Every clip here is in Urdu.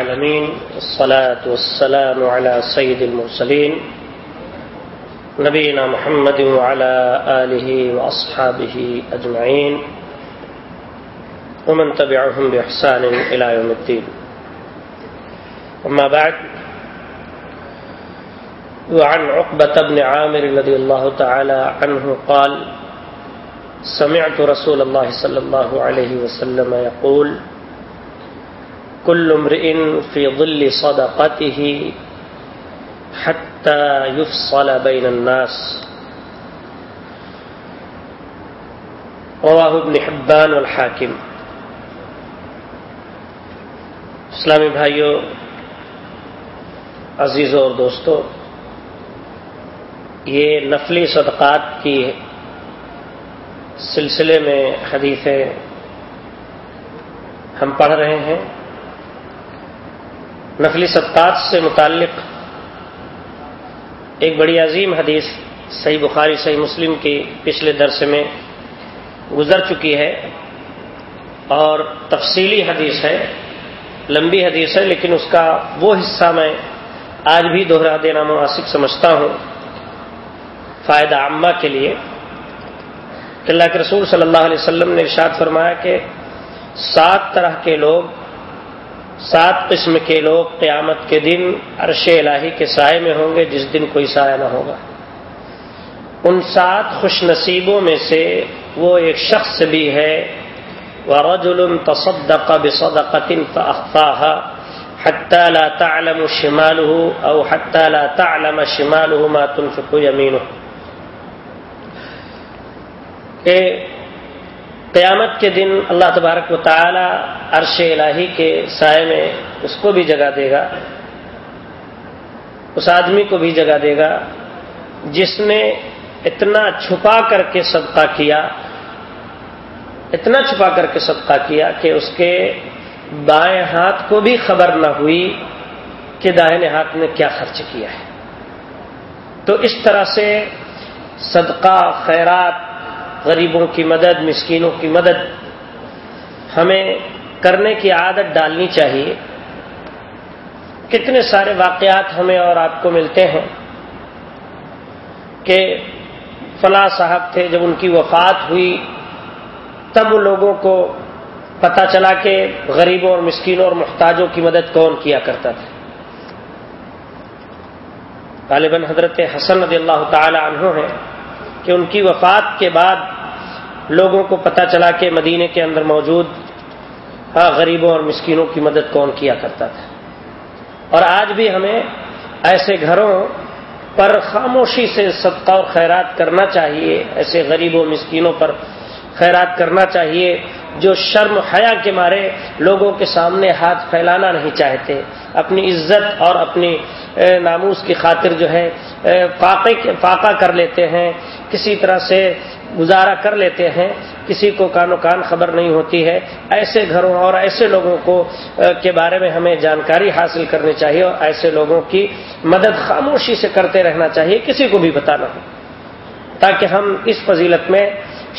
العالمين الصلاة والسلام على سيد المرسلين، نبينا محمد وعلى آله وأصحابه أجمعين، ومن تبعهم بإحسان إلى يوم الدين. أما بعد، وعن عقبة بن عامر رضي الله تعالى عنه قال سمعت رسول الله صلى الله عليه وسلم يقول كل امرئ في ظل صدقته حتى يفصل بين الناس. رواه ابن حبان والحاكم. اسلامی بھائیوں عزیزوں اور دوستوں یہ نفلی صدقات کی سلسلے میں حدیثیں ہم پڑھ رہے ہیں۔ نفلی صدقات سے متعلق ایک بڑی عظیم حدیث صحیح بخاری، صحیح مسلم کی پچھلے درس میں گزر چکی ہے اور تفصیلی حدیث ہے، لمبی حدیث ہے، لیکن اس کا وہ حصہ میں آج بھی دوہرا دینا مناسب سمجھتا ہوں فائدہ عامہ کے لیے۔ کہ اللہ کے رسول صلی اللہ علیہ وسلم نے ارشاد فرمایا کہ سات طرح کے لوگ سات قسم کے لوگ قیامت کے دن عرش الہی کے سائے میں ہوں گے جس دن کوئی سایہ نہ ہوگا۔ ان سات خوش نصیبوں میں سے وہ ایک شخص بھی ہے۔ ورجل تصدق بصدقة فأخفاها حتى لا تعلم شماله أو حتى لا تعلم شماله ما تنفق يمينه۔ کہ قیامت کے دن اللہ تبارک و تعالی عرش الہی کے سائے میں اس کو بھی جگہ دے گا، اس آدمی کو بھی جگہ دے گا جس نے اتنا چھپا کر کے صدقہ کیا، اتنا چھپا کر کے صدقہ کیا کہ اس کے بائیں ہاتھ کو بھی خبر نہ ہوئی کہ داہنے ہاتھ نے کیا خرچ کیا ہے۔ تو اس طرح سے صدقہ، خیرات غریبوں کی مدد، مسکینوں کی مدد۔ ہمیں کرنے کی عادت ڈالنی چاہیے۔ کتنے سارے واقعات ہمیں اور آپ کو ملتے ہیں کہ فلاں صاحب تھے، جب ان کی وفات ہوئی، تب لوگوں کو پتا چلا کہ غریبوں اور مسکینوں اور محتاجوں کی مدد کون کیا کرتا تھا۔ غالباً حضرت حسن رضی اللہ تعالی عنہ ہیں کہ ان کی وفات کے بعد لوگوں کو پتا چلا کہ مدینے کے اندر موجود ہاں، غریبوں اور مسکینوں کی مدد کون کیا کرتا تھا۔ اور آج بھی ہمیں ایسے گھروں پر خاموشی سے صدقہ اور خیرات کرنا چاہیے، ایسے غریبوں، مسکینوں پر خیرات کرنا چاہیے جو شرم، حیا کے مارے لوگوں کے سامنے ہاتھ پھیلانا نہیں چاہتے۔ اپنی عزت اور اپنی ناموس کی خاطر جو ہے فاقے، فاقہ کر لیتے ہیں۔ کسی طرح سے گزارا کر لیتے ہیں، کسی کو کان و کان خبر نہیں ہوتی ہے۔ ایسے گھروں اور ایسے لوگوں کو کے بارے میں ہمیں جانکاری حاصل کرنی چاہیے اور ایسے لوگوں کی مدد خاموشی سے کرتے رہنا چاہیے، کسی کو بھی بتانا ہو۔ تاکہ ہم اس فضیلت میں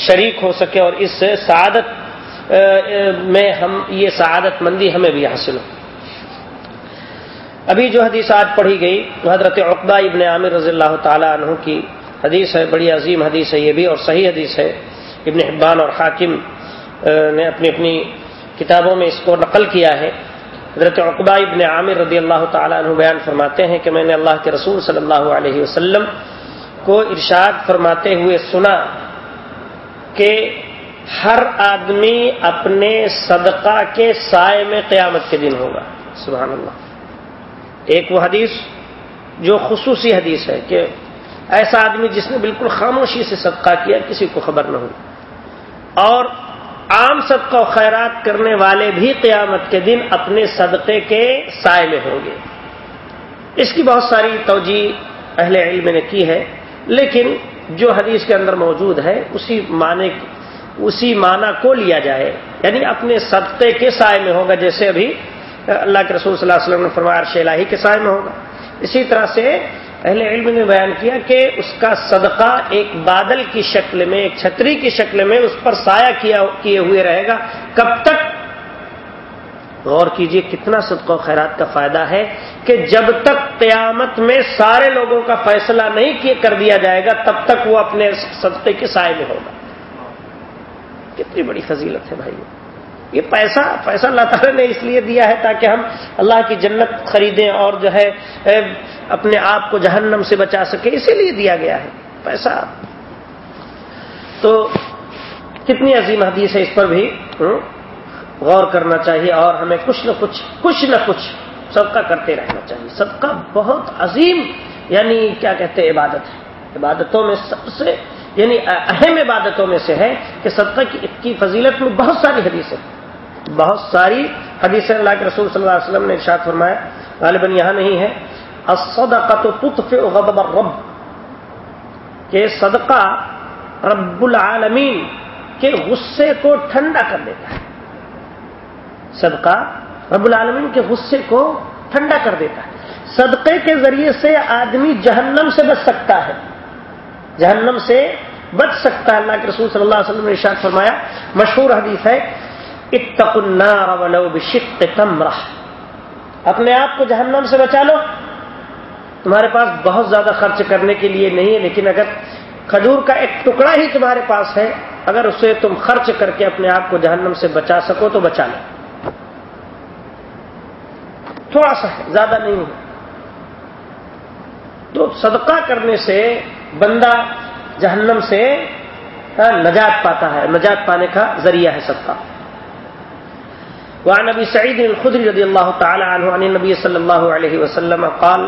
شریک ہو سکے اور اس سے سعادت میں ہم، یہ سعادت مندی ہمیں بھی حاصل ہو۔ ابھی جو حدیث آج پڑھی گئی، حضرت عقبہ ابن عامر رضی اللہ تعالی عنہ کی حدیث ہے، بڑی عظیم حدیث ہے یہ بھی اور صحیح حدیث ہے۔ ابن حبان اور حاکم نے اپنی اپنی کتابوں میں اس کو نقل کیا ہے۔ حضرت عقبہ ابن عامر رضی اللہ تعالیٰ عنہ بیان فرماتے ہیں کہ میں نے اللہ کے رسول صلی اللہ علیہ وسلم کو ارشاد فرماتے ہوئے سنا کہ ہر آدمی اپنے صدقہ کے سائے میں قیامت کے دن ہوگا۔ سبحان اللہ۔ ایک وہ حدیث جو خصوصی حدیث ہے کہ ایسا آدمی جس نے بالکل خاموشی سے صدقہ کیا، کسی کو خبر نہ ہو اور عام صدقہ و خیرات کرنے والے بھی قیامت کے دن اپنے صدقے کے سائے میں ہوں گے۔ اس کی بہت ساری توجہ اہل علم نے کی ہے، لیکن جو حدیث کے اندر موجود ہے، اسی معنی اسی معنی کو لیا جائے یعنی اپنے صدقے کے سائے میں ہوگا، جیسے ابھی اللہ کے رسول صلی اللہ علیہ وسلم نے فرمایا، عرش کے سائے میں ہوگا۔ اسی طرح سے اہل علم نے بیان کیا کہ اس کا صدقہ ایک بادل کی شکل میں، ایک چھتری کی شکل میں اس پر سایہ کیا کیے ہوئے رہے گا۔ کب تک؟ غور کیجیے کتنا صدقہ و خیرات کا فائدہ ہے کہ جب تک قیامت میں سارے لوگوں کا فیصلہ نہیں کر دیا جائے گا، تب تک وہ اپنے صدقے کے سائے میں ہوگا۔ کتنی بڑی فضیلت ہے بھائی۔ یہ پیسہ پیسہ اللہ تعالیٰ نے اس لیے دیا ہے تاکہ ہم اللہ کی جنت خریدیں اور جو ہے اپنے آپ کو جہنم سے بچا سکے اسی لیے دیا گیا ہے، پیسہ۔ تو کتنی عظیم حدیث ہے اس پر بھی غور کرنا چاہیے اور ہمیں کچھ نہ کچھ کچھ نہ کچھ صدقہ کرتے رہنا چاہیے۔ صدقہ بہت عظیم یعنی کیا کہتے ہیں، عبادت ہے۔ عبادتوں میں سب سے یعنی اہم عبادتوں میں سے ہے کہ صدقہ کی فضیلت میں بہت ساری حدیثیں۔ بہت ساری حدیث اللہ کے رسول صلی اللہ علیہ وسلم نے ارشاد فرمایا، غالباً یہاں نہیں ہے۔ غضب الرب، کہ صدقہ رب العالمین کے غصے کو ٹھنڈا کر دیتا ہے۔ صدقہ رب العالمین کے غصے کو ٹھنڈا کر دیتا ہے۔ صدقے کے ذریعے سے آدمی جہنم سے بچ سکتا ہے۔ جہنم سے بچ سکتا ہے، اللہ کے رسول صلی اللہ علیہ وسلم نے ارشاد فرمایا۔ مشہور حدیث ہے اتق النار ولو بشق تمرہ اپنے آپ کو جہنم سے بچا لو۔ تمہارے پاس بہت زیادہ خرچ کرنے کے لیے نہیں ہے، لیکن اگر کھجور کا ایک ٹکڑا ہی تمہارے پاس ہے، اگر اسے تم خرچ کر کے اپنے آپ کو جہنم سے بچا سکو تو بچا لو۔ تھوڑا سا ہے، زیادہ نہیں ہے۔ تو صدقہ کرنے سے بندہ جہنم سے ہاں، نجات پاتا ہے، نجات پانے کا ذریعہ ہے صدقہ۔ وعن ابي سعيد الخدري رضي الله تعالى عنه عن النبي صلى الله عليه وسلم قال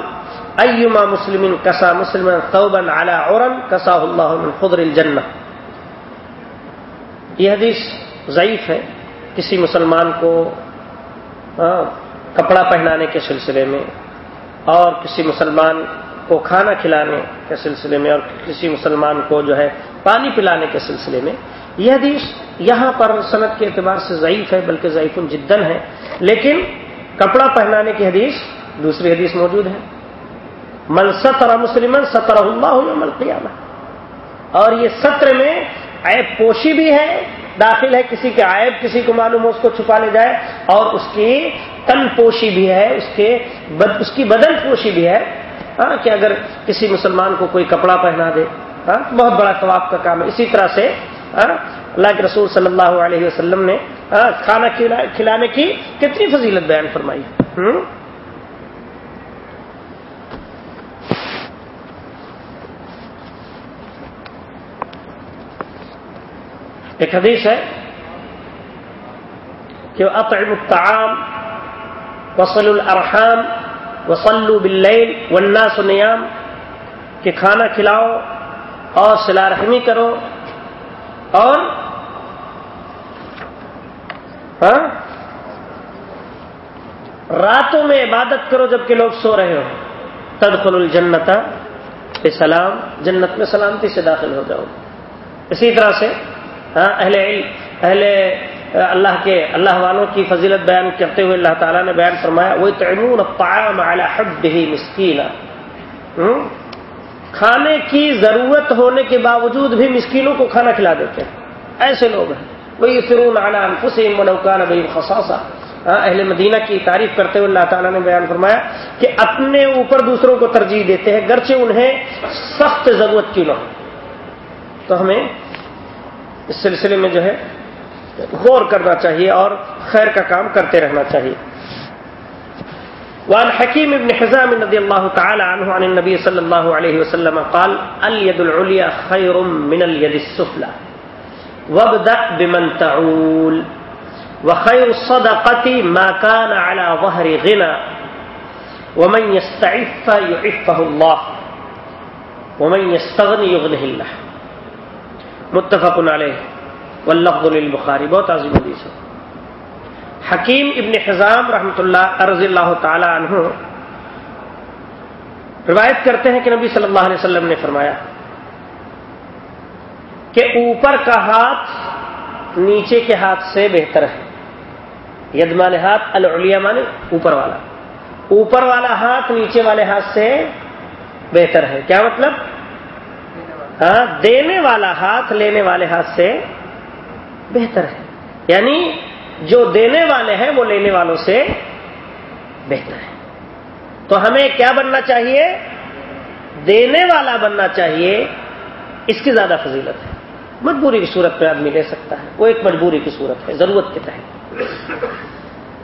ايما مسلم كسى مسلما ثوبا على عرا كساه الله من خضر الجنه یہ حدیث ضعیف ہے کسی مسلمان کو کپڑا پہنانے کے سلسلے میں اور کسی مسلمان کو کھانا کھلانے کے سلسلے میں اور کسی مسلمان کو جو ہے پانی پلانے کے سلسلے میں یہ حدیث یہاں پر صنعت کے اعتبار سے ضعیف ہے، بلکہ ضعیف الجدن ہے۔ لیکن کپڑا پہنانے کی حدیث دوسری حدیث موجود ہے۔ من ستر مسلم ستر اللہ مل قیامہ اور یہ سطر میں عیب پوشی بھی ہے، داخل ہے، کسی کے عیب، کسی کو معلوم ہو اس کو چھپا لے جائے، اور اس کی تن پوشی بھی ہے، اس کے بد، اس کی بدن پوشی بھی ہے۔ ہاں کہ اگر کسی مسلمان کو کوئی کپڑا پہنا دے ہاں بہت بڑا ثواب کا کام ہے۔ اسی طرح سے ہاں؟ اللہ کے رسول صلی اللہ علیہ وسلم نے ہاں، کھانا کھلانے کی کتنی فضیلت بیان فرمائی؟ ایک حدیث ہے کہ اطعم الطعام وصل الارحام وصلو باللیل والناس نیام، کہ کھانا کھلاؤ اور سلا رحمی کرو اور ہاں؟ راتوں میں عبادت کرو جبکہ لوگ سو رہے ہو تدخل الجنت سلام، جنت میں سلامتی سے داخل ہو جاؤ۔ اسی طرح سے ہاں اہل اہل اللہ کے، اللہ والوں کی فضیلت بیان کرتے ہوئے اللہ تعالیٰ نے بیان فرمایا وہ تعمون مسکین کھانے کی ضرورت ہونے کے باوجود بھی مسکینوں کو کھانا کھلا دیتے ہیں۔ ایسے لوگ ہیں۔ وہی فرون اعلیٰ حسین منوقان بھائی خساسا ہاں، اہل مدینہ کی تعریف کرتے ہوئے اللہ تعالیٰ نے بیان فرمایا کہ اپنے اوپر دوسروں کو ترجیح دیتے ہیں، گرچہ انہیں سخت ضرورت کیوں نہ ہو۔ تو ہمیں اس سلسلے میں جو ہے غور کرنا چاہیے اور خیر کا کام کرتے رہنا چاہیے۔ وعن حكيم بن حزام رضي الله تعالى عنه عن النبي صلى الله عليه وسلم قال، اليد العليا خير من اليد السفلى. وابدأ بمن تعول. وخير الصدقة ما كان على ظهر غنى. ومن يستعف يعفه الله. ومن يستغني يغنه الله. متفق عليه. واللفظ للبخاري. بہت عظیم حدیث ہے. حکیم ابن حزام رحمۃ اللہ رضی اللہ تعالی عنہ روایت کرتے ہیں کہ نبی صلی اللہ علیہ وسلم نے فرمایا کہ اوپر کا ہاتھ نیچے کے ہاتھ سے بہتر ہے۔ یدمان ہاتھ العلیہ مانے اوپر والا۔ اوپر والا ہاتھ نیچے والے ہاتھ سے بہتر ہے۔ کیا مطلب؟ ہاں دینے والا ہاتھ لینے والے ہاتھ سے بہتر ہے۔ یعنی جو دینے والے ہیں وہ لینے والوں سے بہتر ہے۔ تو ہمیں کیا بننا چاہیے؟ دینے والا بننا چاہیے۔ اس کی زیادہ فضیلت ہے۔ مجبوری کی صورت میں آدمی لے سکتا ہے۔ وہ ایک مجبوری کی صورت ہے، ضرورت کے تحت۔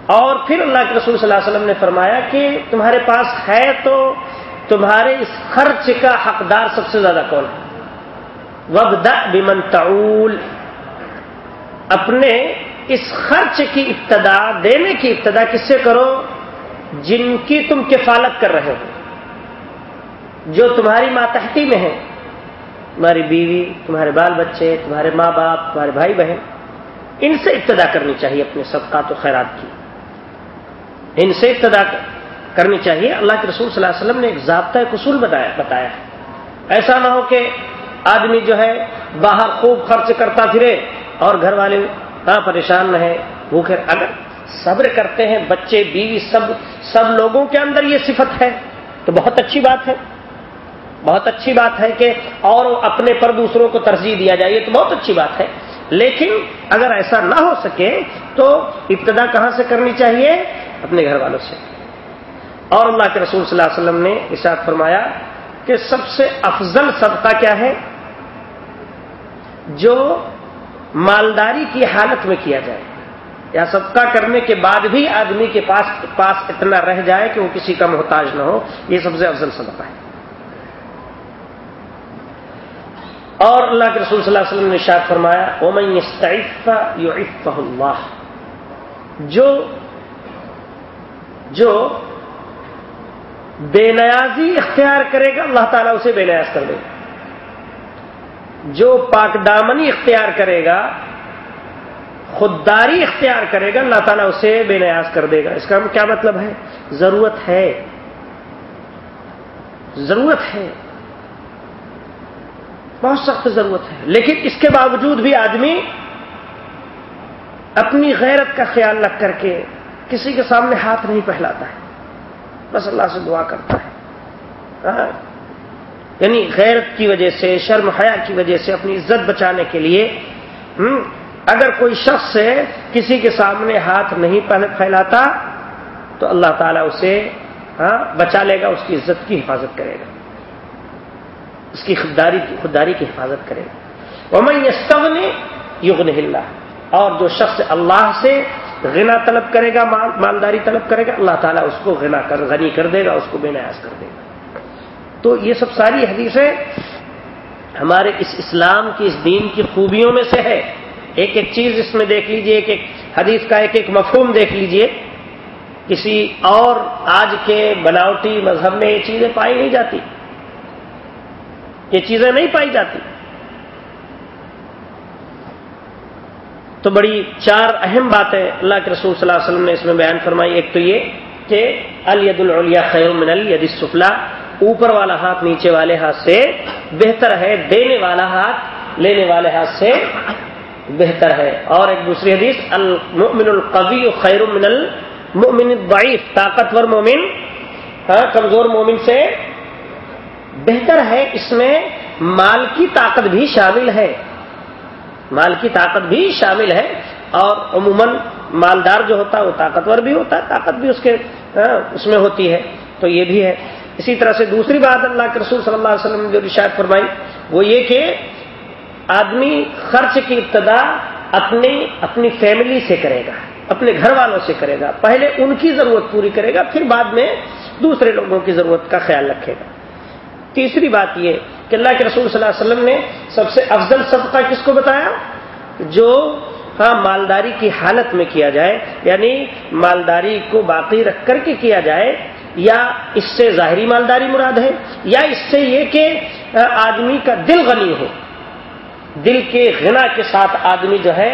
اور پھر اللہ کے رسول صلی اللہ علیہ وسلم نے فرمایا کہ تمہارے پاس ہے تو تمہارے اس خرچ کا حقدار سب سے زیادہ کون ہے؟ وبد بمن تعول۔ اپنے اس خرچ کی ابتدا، دینے کی ابتدا کس سے کرو؟ جن کی تم کفالت کر رہے ہو۔ جو تمہاری ماتحتی میں ہے تمہاری بیوی، تمہارے بال بچے، تمہارے ماں باپ، تمہارے بھائی بہن، ان سے ابتدا کرنی چاہیے اپنے صدقات و خیرات کی۔ ان سے ابتدا کرنی چاہیے۔ اللہ کے رسول صلی اللہ علیہ وسلم نے ایک ضابطۂ قصول بتایا بتایا۔ ایسا نہ ہو کہ آدمی جو ہے، باہر خوب خرچ کرتا پھرے اور گھر والے ہاں، نہ پریشان رہے بھوکے اگر صبر کرتے ہیں، بچے، بیوی، سب سب لوگوں کے اندر یہ صفت ہے، تو بہت اچھی بات ہے۔ بہت اچھی بات ہے کہ اور اپنے پر دوسروں کو ترجیح دیا جائے تو بہت اچھی بات ہے۔ لیکن اگر ایسا نہ ہو سکے، تو ابتدا کہاں سے کرنی چاہیے؟ اپنے گھر والوں سے۔ اور اللہ کے رسول صلی اللہ علیہ وسلم نے اشاعت فرمایا کہ سب سے افضل صدقہ کیا ہے؟ جو مالداری کی حالت میں کیا جائے یا صدقہ کرنے کے بعد بھی آدمی کے پاس پاس اتنا رہ جائے کہ وہ کسی کا محتاج نہ ہو، یہ سب سے افضل صدقہ ہے۔ اور اللہ کے رسول صلی اللہ علیہ وسلم نے شاد فرمایا اومن اللہ جو جو بے نیازی اختیار کرے گا، اللہ تعالیٰ اسے بے نیاز کر دے گا۔ جو پاک دامنی اختیار کرے گا، خودداری اختیار کرے گا، اللہ تعالیٰ اسے بے نیاز کر دے گا۔ اس کا کیا مطلب ہے؟ ضرورت ہے۔ ضرورت ہے۔ بہت سخت ضرورت ہے۔ لیکن اس کے باوجود بھی آدمی اپنی غیرت کا خیال رکھ کر کے کسی کے سامنے ہاتھ نہیں پہلاتا ہے۔ بس اللہ سے دعا کرتا ہے۔ ہاں۔ یعنی غیرت کی وجہ سے، شرم حیا کی وجہ سے اپنی عزت بچانے کے لیے اگر کوئی شخص سے کسی کے سامنے ہاتھ نہیں پھیلاتا، تو اللہ تعالیٰ اسے ہاں بچا لے گا، اس کی عزت کی حفاظت کرے گا۔ اس کی خودداری کی خودداری کی حفاظت کرے گا۔ وہ میں یغن اللہ اور جو شخص اللہ سے غنا طلب کرے گا مالداری طلب کرے گا، اللہ تعالیٰ اس کو غنا کر غنی کر دے گا، اس کو بے نیاز کر دے گا۔ تو یہ سب ساری حدیثیں ہمارے اس اسلام کی، اس دین کی خوبیوں میں سے ہے۔ ایک ایک چیز اس میں دیکھ لیجیے، ایک ایک حدیث کا ایک ایک مفہوم دیکھ لیجیے۔ کسی اور آج کے بناوٹی مذہب میں یہ چیزیں پائی نہیں جاتی۔ یہ چیزیں نہیں پائی جاتی۔ تو بڑی چار اہم باتیں اللہ کے رسول صلی اللہ علیہ وسلم نے اس میں بیان فرمائی۔ ایک تو یہ کہ الید العلیا خیر من الید السفلا اوپر والا ہاتھ نیچے والے ہاتھ سے بہتر ہے، دینے والا ہاتھ لینے والے ہاتھ سے بہتر ہے۔ اور ایک دوسری حدیث، المؤمن القوی خیر من المؤمن الضعیف، طاقتور مومن ہاں کمزور مومن سے بہتر ہے۔ اس میں مال کی طاقت بھی شامل ہے۔ مال کی طاقت بھی شامل ہے۔ اور عموماً مالدار جو ہوتا ہے، وہ طاقتور بھی ہوتا ہے، طاقت بھی اس کے ہاں، اس میں ہوتی ہے۔ تو یہ بھی ہے۔ اسی طرح سے دوسری بات اللہ کے رسول صلی اللہ علیہ وسلم نے جو رشایت فرمائی، وہ یہ کہ آدمی خرچ کی ابتدا اپنی اپنی فیملی سے کرے گا، اپنے گھر والوں سے کرے گا۔ پہلے ان کی ضرورت پوری کرے گا، پھر بعد میں دوسرے لوگوں کی ضرورت کا خیال رکھے گا۔ تیسری بات یہ کہ اللہ کے رسول صلی اللہ علیہ وسلم نے سب سے افضل صدقہ کس کو بتایا؟ جو ہاں مالداری کی حالت میں کیا جائے یعنی مالداری کو باقی رکھ کر کے کیا جائے یا اس سے ظاہری مالداری مراد ہے، یا اس سے یہ کہ آدمی کا دل غنی ہو۔ دل کے غنا کے ساتھ آدمی جو ہے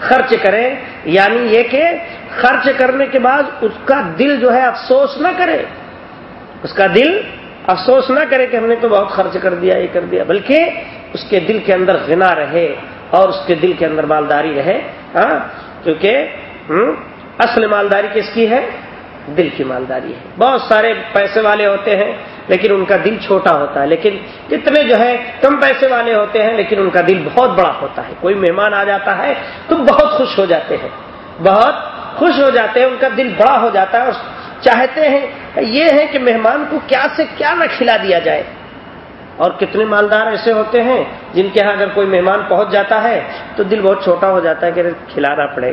خرچ کرے یعنی یہ کہ خرچ کرنے کے بعد اس کا دل جو ہے افسوس نہ کرے۔ اس کا دل افسوس نہ کرے کہ ہم نے تو بہت خرچ کر دیا، یہ کر دیا، بلکہ اس کے دل کے اندر غنا رہے اور اس کے دل کے اندر مالداری رہے۔ ہاں کیونکہ اصل مالداری کس کی ہے؟ دل کی مالداری ہے۔ بہت سارے پیسے والے ہوتے ہیں، لیکن ان کا دل چھوٹا ہوتا ہے۔ لیکن کتنے جو ہے کم پیسے والے ہوتے ہیں، لیکن ان کا دل بہت بڑا ہوتا ہے۔ کوئی مہمان آ جاتا ہے تو بہت خوش ہو جاتے ہیں۔ بہت خوش ہو جاتے ہیں، ان کا دل بڑا ہو جاتا ہے اور چاہتے ہیں یہ ہے کہ مہمان کو کیا سے کیا نہ کھلا دیا جائے۔ اور کتنے مالدار ایسے ہوتے ہیں جن کے ہاں اگر کوئی مہمان پہنچ جاتا ہے تو دل بہت چھوٹا ہو جاتا ہے کہ کھلانا پڑے۔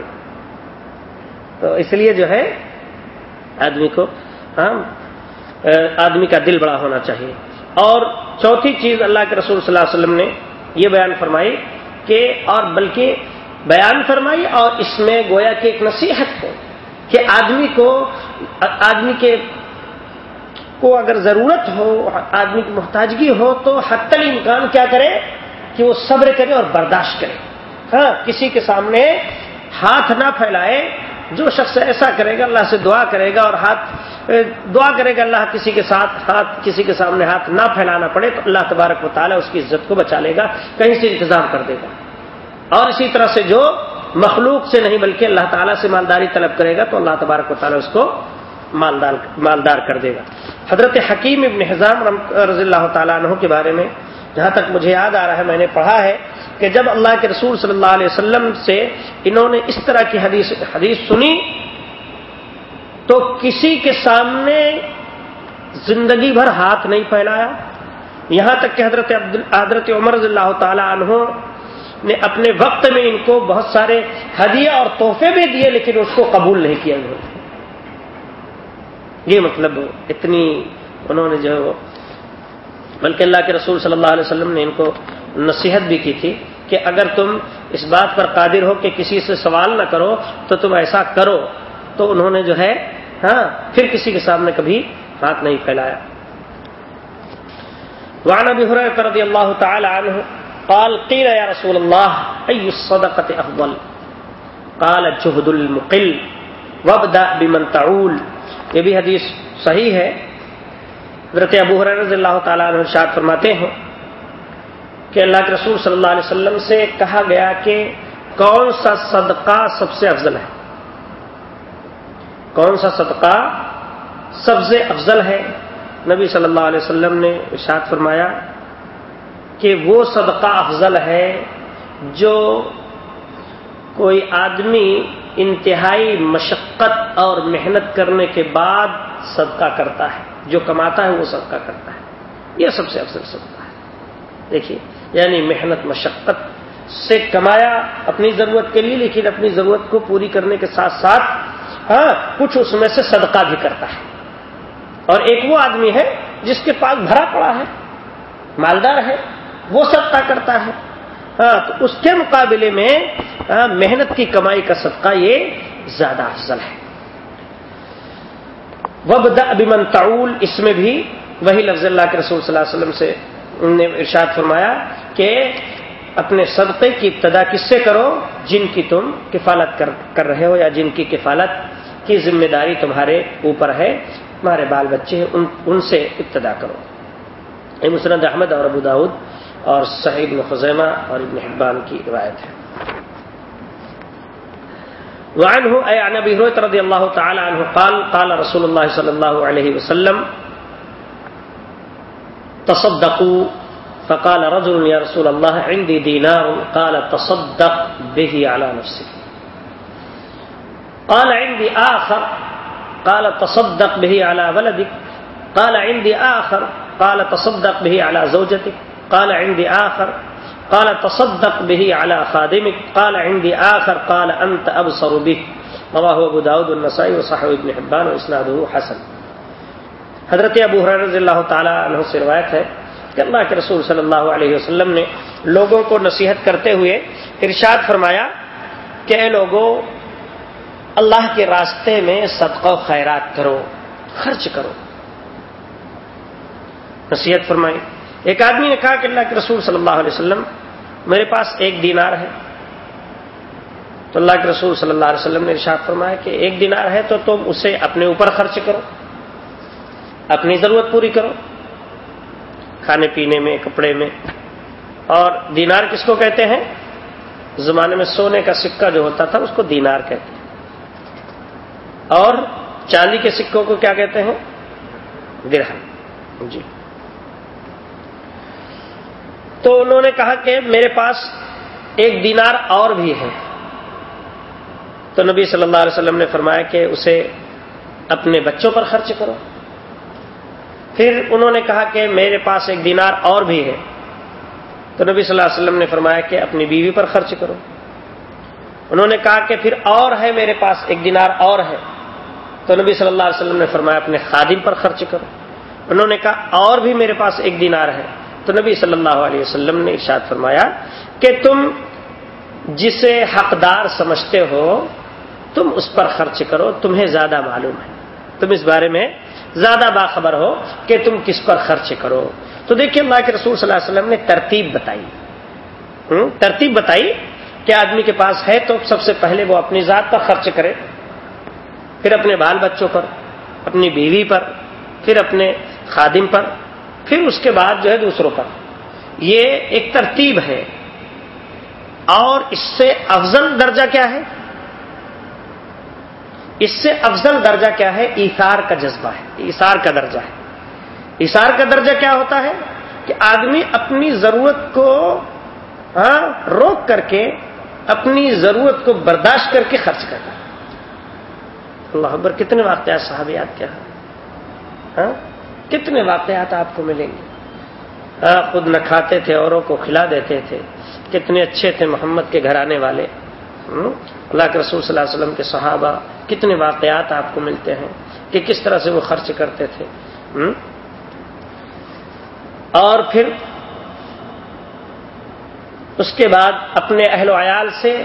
تو اس لیے جو ہے آدمی کو ہاں آدمی کا دل بڑا ہونا چاہیے۔ اور چوتھی چیز اللہ کے رسول صلی اللہ علیہ وسلم نے یہ بیان فرمائی کہ، اور بلکہ بیان فرمائی اور اس میں گویا کہ ایک نصیحت ہے کہ آدمی کو، آدمی کے کو اگر ضرورت ہو، آدمی کی محتاجگی ہو تو حت امکان کیا کرے کہ وہ صبر کرے اور برداشت کرے۔ ہاں کسی کے سامنے ہاتھ نہ پھیلائے جو شخص ایسا کرے گا، اللہ سے دعا کرے گا اور ہاتھ دعا کرے گا، اللہ کسی کے ساتھ ہاتھ، کسی کے سامنے ہاتھ نہ پھیلانا پڑے تو اللہ تبارک و تعالیٰ اس کی عزت کو بچا لے گا، کہیں سے انتظام کر دے گا۔ اور اسی طرح سے جو مخلوق سے نہیں بلکہ اللہ تعالیٰ سے مالداری طلب کرے گا تو اللہ تبارک و تعالیٰ اس کو مالدار مالدار کر دے گا۔ حضرت حکیم ابن حضام رضی اللہ تعالیٰ عنہ کے بارے میں جہاں تک مجھے یاد آ رہا ہے، میں نے پڑھا ہے کہ جب اللہ کے رسول صلی اللہ علیہ وسلم سے انہوں نے اس طرح کی حدیث حدیث سنی، تو کسی کے سامنے زندگی بھر ہاتھ نہیں پھیلایا۔ یہاں تک کہ حضرت حضرت عمر رضی اللہ تعالی عنہ نے اپنے وقت میں ان کو بہت سارے ہدیہ اور تحفے بھی دیے، لیکن اس کو قبول نہیں کیا انہوں نے۔ یہ مطلب اتنی، انہوں نے جو بلکہ اللہ کے رسول صلی اللہ علیہ وسلم نے ان کو نصیحت بھی کی تھی کہ اگر تم اس بات پر قادر ہو کہ کسی سے سوال نہ کرو تو تم ایسا کرو تو انہوں نے جو ہے ہاں پھر کسی کے سامنے کبھی ہاتھ نہیں پھیلایا۔ وعن ابي هريره رضي الله تعالى عنه قال قيل يا رسول الله اي الصدقه افضل؟ قال جهد المقل وابدا بمن تعول۔ یہ بھی حدیث صحیح ہے۔ حضرت ابو حریر رضی اللہ تعالیٰ عنہ ارشاد فرماتے ہیں کہ اللہ کے رسول صلی اللہ علیہ وسلم سے کہا گیا کہ کون سا صدقہ سب سے افضل ہے؟ کون سا صدقہ سب سے افضل ہے؟ نبی صلی اللہ علیہ وسلم نے ارشاد فرمایا کہ وہ صدقہ افضل ہے جو کوئی آدمی انتہائی مشقت اور محنت کرنے کے بعد صدقہ کرتا ہے۔ جو کماتا ہے وہ صدقہ کرتا ہے۔ یہ سب سے افضل صدقہ ہے۔ دیکھیے یعنی محنت، مشقت سے کمایا اپنی ضرورت کے لیے، لیکن اپنی ضرورت کو پوری کرنے کے ساتھ ساتھ ہاں کچھ اس میں سے صدقہ بھی کرتا ہے۔ اور ایک وہ آدمی ہے جس کے پاس بھرا پڑا ہے، مالدار ہے، وہ صدقہ کرتا ہے۔ ہاں تو اس کے مقابلے میں ہاں، محنت کی کمائی کا صدقہ یہ زیادہ افضل ہے۔ وبد ابمن تعول اس میں بھی وہی لفظ اللہ کے رسول صلی اللہ علیہ وسلم سے نے ارشاد فرمایا کہ اپنے صدقے کی ابتدا کس سے کرو؟ جن کی تم کفالت کر کر رہے ہو یا جن کی کفالت کی ذمہ داری تمہارے اوپر ہے، تمہارے بال بچے ہیں، ان ان سے ابتدا کرو۔ یہ مسند احمد اور ابو داود اور صحیح ابن خزیمہ اور ابن حبان کی روایت ہے۔ وعنه اي عن ابي هريره رضي الله تعالى عنه قال قال رسول الله صلى الله عليه وسلم، تصدقوا، فقال رجل يا رسول الله، عندي دينار، قال تصدق به على نفسك قال، عندي آخر، قال تصدق به على ولدك. قال، عندي آخر، قال تصدق به على زوجتك. قال، عندي آخر قال تصدق به على خادمك، قال عندي آخر، قال أنت أبصر به. رواه أبو داود والنسائي وصحبه ابن حبان وإسناده حسن. حضرت ابو حریر رضی اللہ تعالیٰ عنہ سے روایت ہے کہ اللہ کے رسول صلی اللہ علیہ وسلم نے لوگوں کو نصیحت کرتے ہوئے ارشاد فرمایا کہ اے لوگوں اللہ کے راستے میں صدقہ و خیرات کرو، خرچ کرو۔ نصیحت فرمائی۔ ایک آدمی نے کہا کہ اللہ کے رسول صلی اللہ علیہ وسلم میرے پاس ایک دینار ہے۔ تو اللہ کے رسول صلی اللہ علیہ وسلم نے ارشاد فرمایا کہ ایک دینار ہے تو تم اسے اپنے اوپر خرچ کرو، اپنی ضرورت پوری کرو۔ کھانے پینے میں، کپڑے میں۔ اور دینار کس کو کہتے ہیں؟ زمانے میں سونے کا سکہ جو ہوتا تھا اس کو دینار کہتے ہیں۔ اور چاندی کے سکوں کو کیا کہتے ہیں؟ درہم۔ جی۔ تو انہوں نے کہا کہ میرے پاس ایک دینار اور بھی ہے۔ تو نبی صلی اللہ علیہ وسلم نے فرمایا کہ اسے اپنے بچوں پر خرچ کرو۔ پھر انہوں نے کہا کہ میرے پاس ایک دینار اور بھی ہے۔ تو نبی صلی اللہ علیہ وسلم نے فرمایا کہ اپنی بیوی پر خرچ کرو۔ انہوں نے کہا کہ پھر اور ہے میرے پاس ایک دینار اور ہے۔ تو نبی صلی اللہ علیہ وسلم نے فرمایا اپنے خادم پر خرچ کرو۔ انہوں نے کہا اور بھی میرے پاس ایک دینار ہے۔ تو نبی صلی اللہ علیہ وسلم نے ارشاد فرمایا کہ تم جسے حقدار سمجھتے ہو، تم اس پر خرچ کرو، تمہیں زیادہ معلوم ہے۔ تم اس بارے میں زیادہ باخبر ہو کہ تم کس پر خرچ کرو۔ تو دیکھیے اللہ کے رسول صلی اللہ علیہ وسلم نے ترتیب بتائی۔ ترتیب بتائی کہ آدمی کے پاس ہے تو سب سے پہلے وہ اپنی ذات پر خرچ کرے، پھر اپنے بال بچوں پر، اپنی بیوی پر، پھر اپنے خادم پر پھر اس کے بعد جو ہے دوسروں پر۔ یہ ایک ترتیب ہے۔ اور اس سے افضل درجہ کیا ہے؟ اس سے افضل درجہ کیا ہے؟ ایثار کا جذبہ ہے۔ ایثار کا درجہ ہے۔ ایثار کا درجہ کیا ہوتا ہے؟ کہ آدمی اپنی ضرورت کو ہاں روک کر کے اپنی ضرورت کو برداشت کر کے خرچ کرتا اللہ اکبر، کتنے واقعات صحابیات کیا ہاں؟ کتنے واقعات آپ کو ملیں گے؟ خود نہ کھاتے تھے، اوروں کو کھلا دیتے تھے۔ کتنے اچھے تھے محمد کے گھرانے والے۔ اللہ کے رسول صلی اللہ علیہ وسلم کے صحابہ، کتنے واقعات آپ کو ملتے ہیں کہ کس طرح سے وہ خرچ کرتے تھے۔ اور پھر اس کے بعد اپنے اہل و عیال سے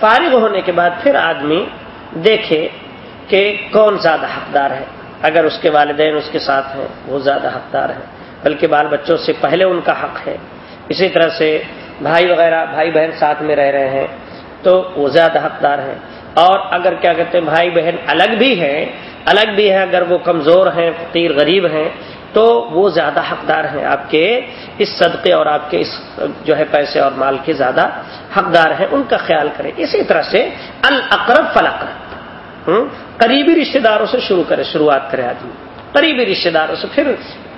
فارغ ہونے کے بعد پھر آدمی دیکھے کہ کون زیادہ حقدار ہے۔ اگر اس کے والدین اس کے ساتھ ہیں وہ زیادہ حقدار ہیں۔ بلکہ بال بچوں سے پہلے ان کا حق ہے۔ اسی طرح سے بھائی وغیرہ، بھائی بہن ساتھ میں رہ رہے ہیں، تو وہ زیادہ حقدار ہیں۔ اور اگر کیا کہتے ہیں، بھائی بہن الگ بھی ہیں، الگ بھی ہیں، اگر وہ کمزور ہیں، فقیر غریب ہیں، تو وہ زیادہ حقدار ہیں۔ آپ کے اس صدقے اور آپ کے اس جو ہے پیسے اور مال کے زیادہ حقدار ہیں، ان کا خیال کریں۔ اسی طرح سے الاقرب فلاقرب ہاں؟ قریبی رشتے داروں سے شروع کرے شروعات کرے آدمی۔ قریبی رشتے داروں سے پھر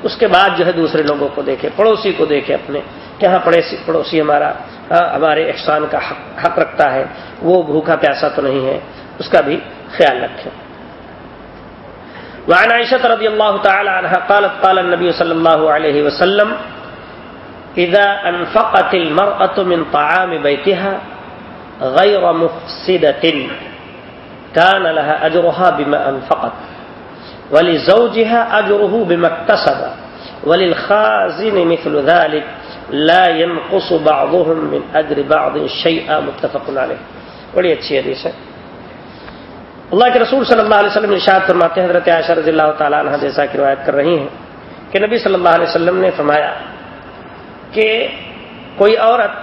اس کے بعد جو ہے دوسرے لوگوں کو دیکھے پڑوسی کو دیکھے اپنے کہاں پڑوسی ہمارا ہاں، ہمارے احسان کا حق, حق رکھتا ہے وہ بھوکا پیاسا تو نہیں ہے اس کا بھی خیال رکھیں۔ وعن عائشة رضي الله تعالى عنها قالت قال النبي صلى الله عليه وسلم إذا أنفقت المرأة من طعام بيتها غير مفسدة كان لها أجرها بما أنفقت ولزوجها أجره بما اكتسب. وللخازن مثل ذلك لا ينقص بعضهم من أجر بعض شيئا متفق عليه. بڑی اچھی حدیث ہے. اللہ کے رسول صلی اللہ علیہ وسلم ارشاد فرماتے ہیں، حضرت عائشہ رضی اللہ تعالیٰ عنہ جیسا کی روایت کر رہی ہیں کہ نبی صلی اللہ علیہ وسلم نے فرمایا کہ کوئی عورت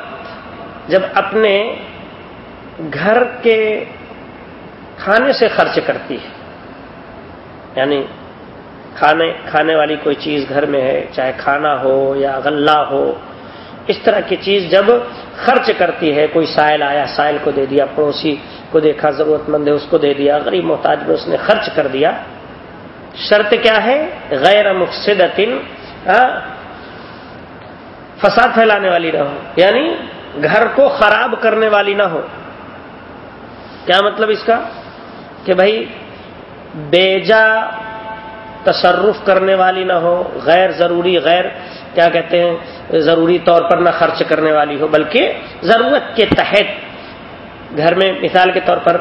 جب اپنے گھر کے کھانے سے خرچ کرتی ہے۔ یعنی کھانے کھانے والی کوئی چیز گھر میں ہے، چاہے کھانا ہو یا غلہ ہو، اس طرح کی چیز جب خرچ کرتی ہے، کوئی سائل آیا، سائل کو دے دیا، پڑوسی کو دیکھا ضرورت مند ہے، اس کو دے دیا، غریب محتاج میں اس نے خرچ کر دیا، شرط کیا ہے؟ غیر مفسد فساد پھیلانے والی نہ ہو۔ یعنی گھر کو خراب کرنے والی نہ ہو۔ کیا مطلب اس کا؟ کہ بھائی بیجا تصرف کرنے والی نہ ہو، غیر ضروری، غیر کیا کہتے ہیں، ضروری طور پر نہ خرچ کرنے والی ہو، بلکہ ضرورت کے تحت۔ گھر میں مثال کے طور پر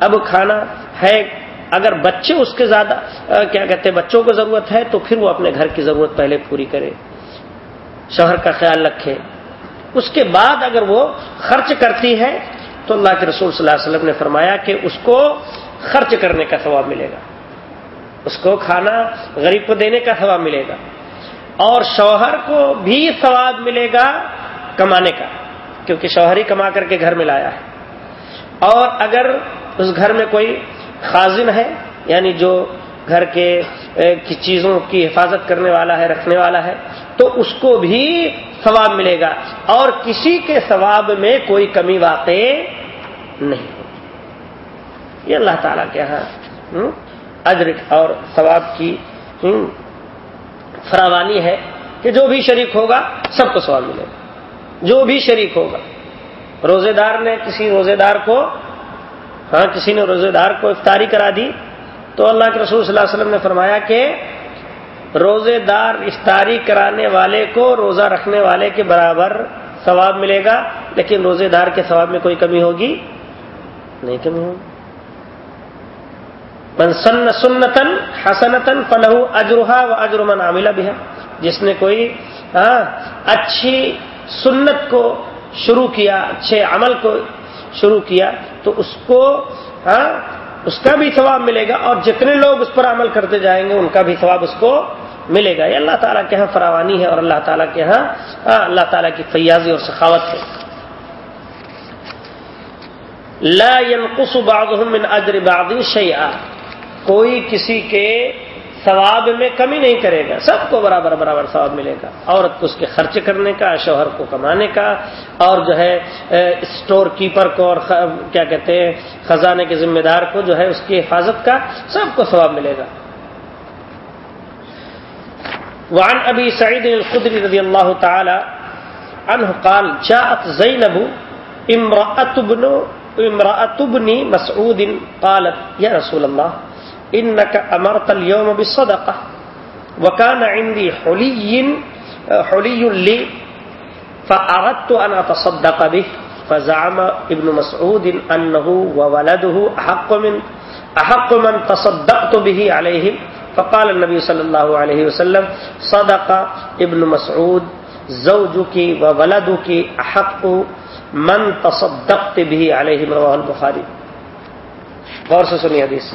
اب کھانا ہے، اگر بچے اس کے زیادہ، کیا کہتے ہیں، بچوں کو ضرورت ہے تو پھر وہ اپنے گھر کی ضرورت پہلے پوری کرے۔ شوہر کا خیال رکھے۔ اس کے بعد اگر وہ خرچ کرتی ہے تو اللہ کے رسول صلی اللہ علیہ وسلم نے فرمایا کہ اس کو خرچ کرنے کا ثواب ملے گا۔ اس کو کھانا غریب کو دینے کا ثواب ملے گا۔ اور شوہر کو بھی ثواب ملے گا کمانے کا، کیونکہ شوہر ہی کما کر کے گھر میں لایا ہے۔ اور اگر اس گھر میں کوئی خازن ہے یعنی جو گھر کے کی چیزوں کی حفاظت کرنے والا ہے، رکھنے والا ہے، تو اس کو بھی ثواب ملے گا۔ اور کسی کے ثواب میں کوئی کمی واقع نہیں۔ یہ اللہ تعالیٰ کے یہاں اجر اور ثواب کی فراوانی ہے کہ جو بھی شریک ہوگا سب کو ثواب ملے گا۔ جو بھی شریک ہوگا روزے دار نے کسی روزے دار کو ہاں کسی نے روزے دار کو افطاری کرا دی، تو اللہ کے رسول صلی اللہ علیہ وسلم نے فرمایا کہ روزے دار افطاری کرانے والے کو روزہ رکھنے والے کے برابر ثواب ملے گا، لیکن روزے دار کے ثواب میں کوئی کمی ہوگی؟ نہیں کمی ہوگی۔ من سن سنتن حسنتن فلح اجرحا و اجرمن عاملہ بھی ہے جس نے کوئی ہاں اچھی سنت کو شروع کیا، اچھے عمل کو شروع کیا، تو اس کو ہاں اس کا بھی ثواب ملے گا اور جتنے لوگ اس پر عمل کرتے جائیں گے، ان کا بھی ثواب اس کو ملے گا۔ یہ اللہ تعالیٰ کے ہاں فراوانی ہے اور اللہ تعالیٰ کے ہاں اللہ تعالیٰ کی فیاضی اور سخاوت ہے۔ لا ينقص بعضهم من اجر بعض شيئا۔ کوئی کسی کے ثواب میں کمی نہیں کرے گا۔ سب کو برابر برابر ثواب ملے گا۔ عورت کو اس کے خرچ کرنے کا، شوہر کو کمانے کا، اور جو ہے اسٹور کیپر کو اور کیا کہتے ہیں، خزانے کے ذمہ دار کو جو ہے اس کی حفاظت کا سب کو ثواب ملے گا۔ وعن ابی سعید الخدری رضی اللہ تعالی عنہ قال، جاءت زینب امرأت ابن امرأت ابن مسعود قالت، یا رسول اللہ انك امرت اليوم بالصدقه وكان عندي حلي حلي لي فاردت ان اتصدق به، فزعم ابن مسعود انه وولده احق من احق من تصدقت به عليهم فقال النبي صلى الله عليه وسلم، صدق ابن مسعود، زوجك وولدك احق من تصدقت به عليهم رواه البخاري. غور سے سنی حدیث۔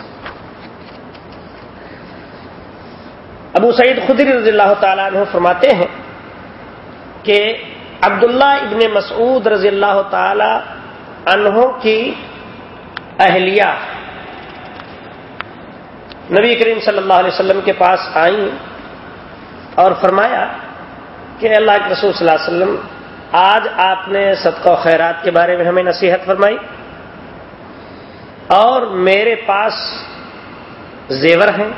ابو سعید خدری رضی اللہ تعالیٰ عنہ فرماتے ہیں کہ عبداللہ ابن مسعود رضی اللہ تعالی عنہ کی اہلیہ نبی کریم صلی اللہ علیہ وسلم کے پاس آئیں اور فرمایا کہ اللہ کے رسول صلی اللہ علیہ وسلم، آج آپ نے صدقہ و خیرات کے بارے میں ہمیں نصیحت فرمائی اور میرے پاس زیور ہیں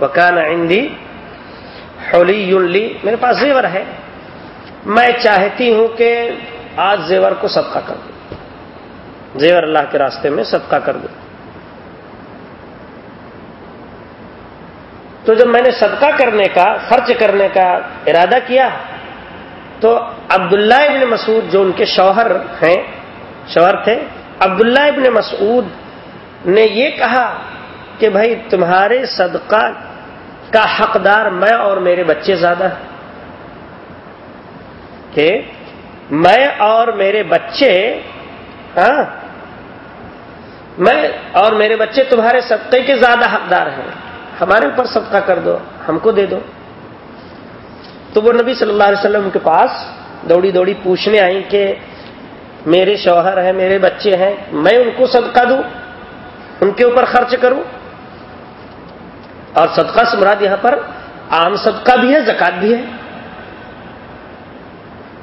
وکان عندی حلی لی، میرے پاس زیور ہے۔ میں چاہتی ہوں کہ آج زیور کو صدقہ کر دوں۔ زیور اللہ کے راستے میں صدقہ کر دوں۔ تو جب میں نے صدقہ کرنے کا، خرچ کرنے کا ارادہ کیا، تو عبداللہ ابن مسعود جو ان کے شوہر ہیں، شوہر تھے، عبداللہ ابن مسعود نے یہ کہا کہ بھائی تمہارے صدقہ کا حقدار میں اور میرے بچے زیادہ کہ میں اور میرے بچے ہاں میں اور میرے بچے تمہارے صدقے کے زیادہ حقدار ہیں۔ ہمارے اوپر صدقہ کر دو، ہم کو دے دو۔ تو وہ نبی صلی اللہ علیہ وسلم کے پاس دوڑی دوڑی پوچھنے آئی کہ میرے شوہر ہیں، میرے بچے ہیں، میں ان کو صدقہ دوں، ان کے اوپر خرچ کروں؟ اور صدقہ سے مراد یہاں پر عام صدقہ بھی ہے زکات بھی ہے۔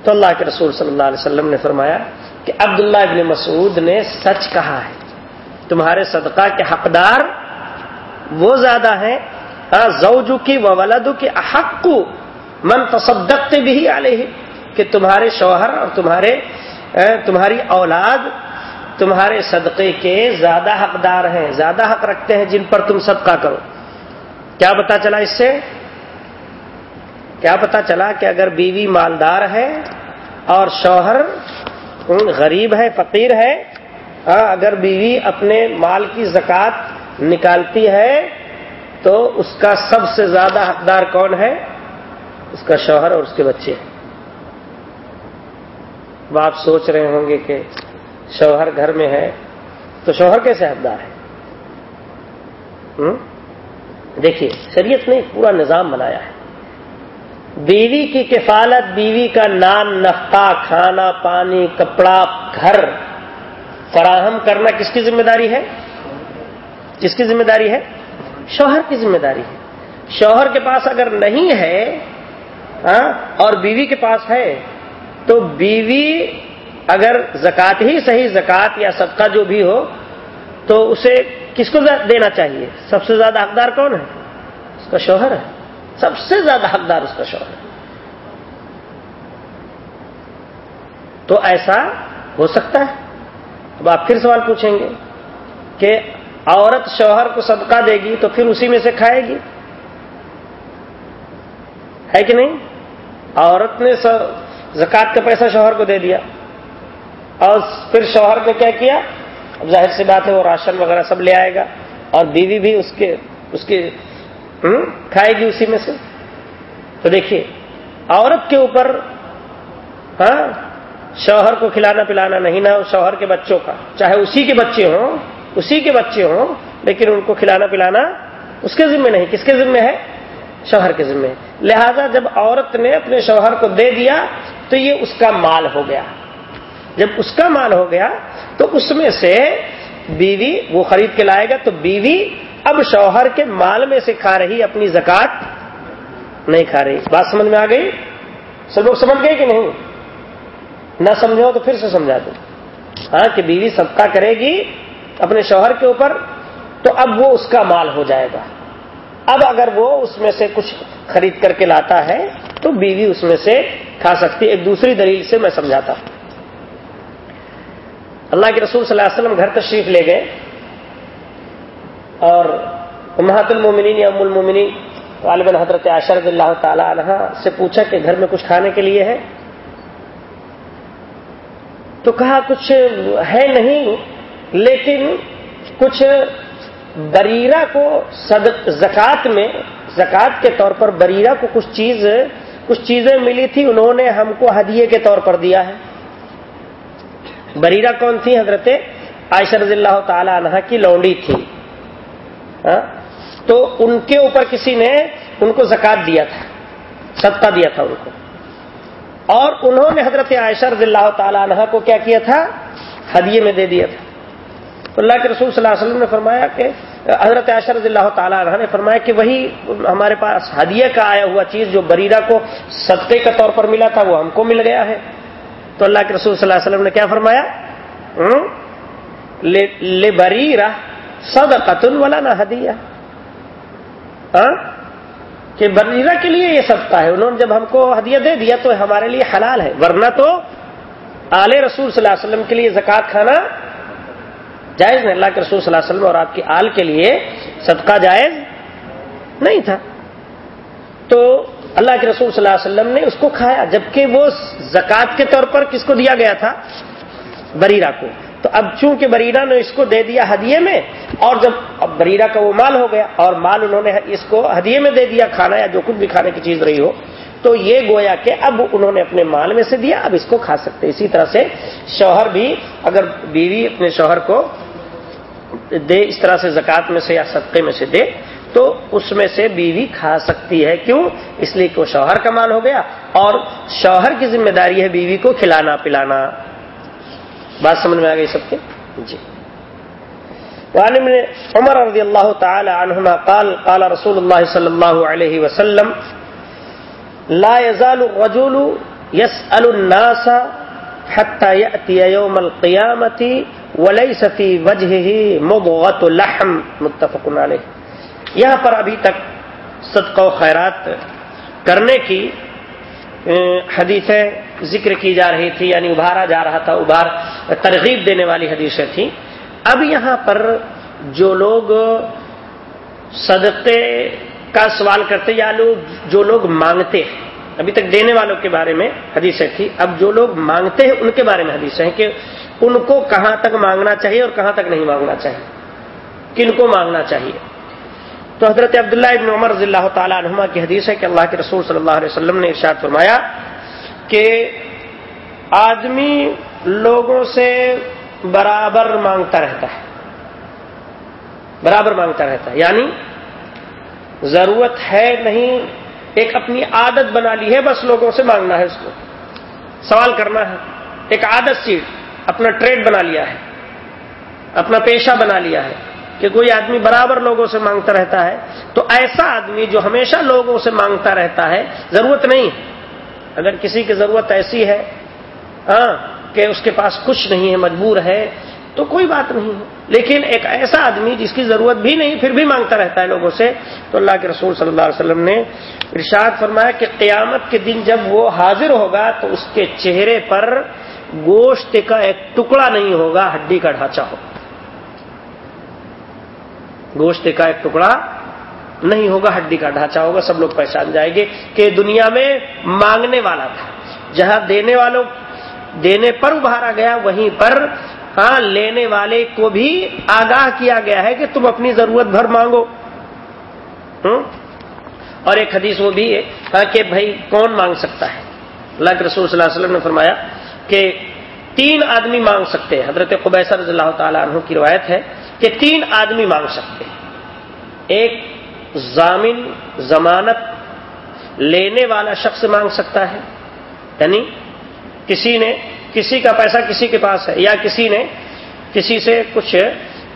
تو اللہ کے رسول صلی اللہ علیہ وسلم نے فرمایا کہ عبداللہ ابن مسعود نے سچ کہا ہے، تمہارے صدقہ کے حقدار وہ زیادہ ہیں زوجو کی و ولدو کی احق من تصدقتے بھی علیہ، کہ تمہارے شوہر اور تمہارے تمہاری اولاد تمہارے صدقے کے زیادہ حقدار ہیں، زیادہ حق رکھتے ہیں جن پر تم صدقہ کرو۔ کیا پتا چلا اس سے؟ کیا پتا چلا کہ اگر بیوی مالدار ہے اور شوہر غریب ہے، فقیر ہے ہاں، اگر بیوی اپنے مال کی زکات نکالتی ہے تو اس کا سب سے زیادہ حقدار کون ہے؟ اس کا شوہر اور اس کے بچے۔ وہ آپ سوچ رہے ہوں گے کہ شوہر گھر میں ہے تو شوہر کیسے حقدار ہے؟ دیکھیے، شریعت نے پورا نظام بنایا ہے۔ بیوی کی کفالت، بیوی کا نان، نفقہ، کھانا، پانی، کپڑا، گھر فراہم کرنا کس کی ذمہ داری ہے؟ کس کی ذمہ داری ہے؟ شوہر کی ذمہ داری ہے۔ شوہر کے پاس اگر نہیں ہے ہاں اور بیوی کے پاس ہے، تو بیوی اگر زکات ہی صحیح زکات یا صدقہ جو بھی ہو، تو اسے کس کو دینا چاہیے؟ سب سے زیادہ حقدار کون ہے؟ اس کا شوہر ہے۔ سب سے زیادہ حقدار اس کا شوہر ہے۔ تو ایسا ہو سکتا ہے؟ اب آپ پھر سوال پوچھیں گے کہ عورت شوہر کو صدقہ دے گی تو پھر اسی میں سے کھائے گی؟ ہے کہ نہیں؟ عورت نے زکات کا پیسہ شوہر کو دے دیا اور پھر شوہر نے کیا کیا؟ اب ظاہر سی بات ہے وہ راشن وغیرہ سب لے آئے گا اور بیوی بھی اس کے اس کے کھائے گی اسی میں سے؟ تو دیکھیے، عورت کے اوپر ہاں شوہر کو کھلانا پلانا نہیں، نہ شوہر کے بچوں کا۔ چاہے اسی کے بچے ہوں، اسی کے بچے ہوں، لیکن ان کو کھلانا پلانا اس کے ذمے نہیں۔ کس کے ذمے ہے؟ شوہر کے ذمے۔ لہذا جب عورت نے اپنے شوہر کو دے دیا، تو یہ اس کا مال ہو گیا۔ جب اس کا مال ہو گیا تو اس میں سے بیوی وہ خرید کے لائے گا تو بیوی اب شوہر کے مال میں سے کھا رہی، اپنی زکات نہیں کھا رہی۔ بات سمجھ میں آ گئی؟ سب لوگ سمجھ گئے کہ نہیں؟ نہ سمجھو تو پھر سے سمجھا دوں ہاں کہ بیوی صدقہ کرے گی اپنے شوہر کے اوپر تو اب وہ اس کا مال ہو جائے گا۔ اب اگر وہ اس میں سے کچھ خرید کر کے لاتا ہے تو بیوی اس میں سے کھا سکتی ایک دوسری دلیل سے میں سمجھاتا ہوں۔ اللہ کے رسول صلی اللہ علیہ وسلم گھر تشریف لے گئے اور محت المومنین یا ام المومنین، غالباً حضرت رضی اللہ تعالی عنہ سے پوچھا کہ گھر میں کچھ کھانے کے لیے ہے تو کہا کچھ ہے نہیں، لیکن کچھ بریرا کو زکات میں زکات کے طور پر بریرا کو کچھ چیز، کچھ چیزیں ملی تھی، انہوں نے ہم کو ہدیے کے طور پر دیا ہے۔ بریرا کون تھی؟ حضرت عائشہ رضی اللہ تعالی عنہ کی لونڈی تھی۔ ہاں؟ تو ان کے اوپر کسی نے ان کو زکات دیا تھا، صدقہ دیا تھا ان کو۔ اور انہوں نے حضرت عائشہ رضی اللہ تعالی عنہ کو کیا کیا تھا؟ ہدیے میں دے دیا تھا۔ تو اللہ کے رسول صلی اللہ علیہ وسلم نے فرمایا کہ، حضرت عائشہ رضی اللہ تعالی عنہ نے فرمایا کہ وہی ہمارے پاس ہدیے کا آیا ہوا چیز جو بریرا کو صدقے کے طور پر ملا تھا، وہ ہم کو مل گیا ہے۔ تو اللہ کے رسول صلی اللہ علیہ وسلم نے کیا فرمایا؟ لے بریرا سد قتل والا نہ ہدیہ ہاں؟ کہ بریرا کے لیے یہ سستا ہے۔ انہوں نے جب ہم کو ہدیہ دے دیا تو ہمارے لیے حلال ہے۔ ورنہ تو آل رسول صلی اللہ علیہ وسلم کے لیے زکات کھانا جائز نہیں۔ اللہ کے رسول صلی اللہ علیہ وسلم اور آپ کی آل کے لیے صدقہ جائز نہیں تھا۔ تو اللہ کے رسول صلی اللہ علیہ وسلم نے اس کو کھایا، جبکہ وہ زکات کے طور پر کس کو دیا گیا تھا؟ بریرا کو۔ تو اب چونکہ بریرا نے اس کو دے دیا ہدیے میں، اور جب اب بریرا کا وہ مال ہو گیا، اور مال انہوں نے اس کو ہدیے میں دے دیا کھانا یا جو کچھ بھی کھانے کی چیز رہی ہو، تو یہ گویا کہ اب انہوں نے اپنے مال میں سے دیا، اب اس کو کھا سکتے۔ اسی طرح سے شوہر بھی، اگر بیوی اپنے شوہر کو دے، اس طرح سے زکات میں سے یا صدقے میں سے دے تو اس میں سے بیوی کھا سکتی ہے۔ کیوں؟ اس لیے کہ وہ شوہر کا مال ہو گیا اور شوہر کی ذمہ داری ہے بیوی کو کھلانا، پلانا۔ بات سمجھ میں آ گئی سب کے جی۔ عمر رضی اللہ تعالی عنہما قال قال رسول اللہ صلی اللہ علیہ وسلم، لا يزال الرجل يسأل الناس حتى يأتي يوم القيامة وليس في وجهه مضغة لحم۔ متفق علیہ۔ یہاں پر ابھی تک صدقہ و خیرات کرنے کی حدیثیں ذکر کی جا رہی تھی یعنی ابھارا جا رہا تھا، ابھار، ترغیب دینے والی حدیثیں تھیں۔ اب یہاں پر جو لوگ صدقے کا سوال کرتے یا لوگ جو لوگ مانگتے ہیں، ابھی تک دینے والوں کے بارے میں حدیثیں تھی اب جو لوگ مانگتے ہیں، ان کے بارے میں حدیثیں ہیں کہ ان کو کہاں تک مانگنا چاہیے اور کہاں تک نہیں مانگنا چاہیے، کن کو مانگنا چاہیے۔ تو حضرت عبداللہ ابن عمر رضی اللہ تعالیٰ عنہما کی حدیث ہے کہ اللہ کے رسول صلی اللہ علیہ وسلم نے ارشاد فرمایا کہ آدمی لوگوں سے برابر مانگتا رہتا ہے۔ برابر مانگتا رہتا ہے۔ یعنی ضرورت ہے نہیں، ایک اپنی عادت بنا لی ہے، بس لوگوں سے مانگنا ہے اس کو۔ سوال کرنا ہے۔ ایک عادت سی، اپنا ٹریڈ بنا لیا ہے، اپنا پیشہ بنا لیا ہے۔ کہ کوئی آدمی برابر لوگوں سے مانگتا رہتا ہے، تو ایسا آدمی جو ہمیشہ لوگوں سے مانگتا رہتا ہے، ضرورت نہیں۔ اگر کسی کی ضرورت ایسی ہے ہاں کہ اس کے پاس کچھ نہیں ہے، مجبور ہے، تو کوئی بات نہیں ہے۔ لیکن ایک ایسا آدمی جس کی ضرورت بھی نہیں، پھر بھی مانگتا رہتا ہے لوگوں سے، تو اللہ کے رسول صلی اللہ علیہ وسلم نے ارشاد فرمایا کہ قیامت کے دن جب وہ حاضر ہوگا، تو اس کے چہرے پر گوشت کا ایک ٹکڑا نہیں ہوگا، ہڈی کا ڈھانچہ ہوگا۔ گوشت کا ایک ٹکڑا نہیں ہوگا، ہڈی کا ڈھانچہ ہوگا، سب لوگ پہچان جائیں گے کہ دنیا میں مانگنے والا تھا۔ جہاں دینے والوں، دینے پر ابھارا گیا، وہیں پر ہاں لینے والے کو بھی آگاہ کیا گیا ہے کہ تم اپنی ضرورت بھر مانگو۔ اور ایک حدیث وہ بھی ہے ہاں کہ بھائی، کون مانگ سکتا ہے؟ اللہ کے رسول صلی اللہ علیہ وسلم نے فرمایا کہ تین آدمی مانگ سکتے ہیں۔ حضرت قبیصہ رضی اللہ تعالیٰ عنہ کی روایت ہے کہ تین آدمی مانگ سکتے ہیں۔ ایک ضامن، ضمانت لینے والا شخص مانگ سکتا ہے یعنی کسی نے، کسی کا پیسہ کسی کے پاس ہے یا کسی نے کسی سے کچھ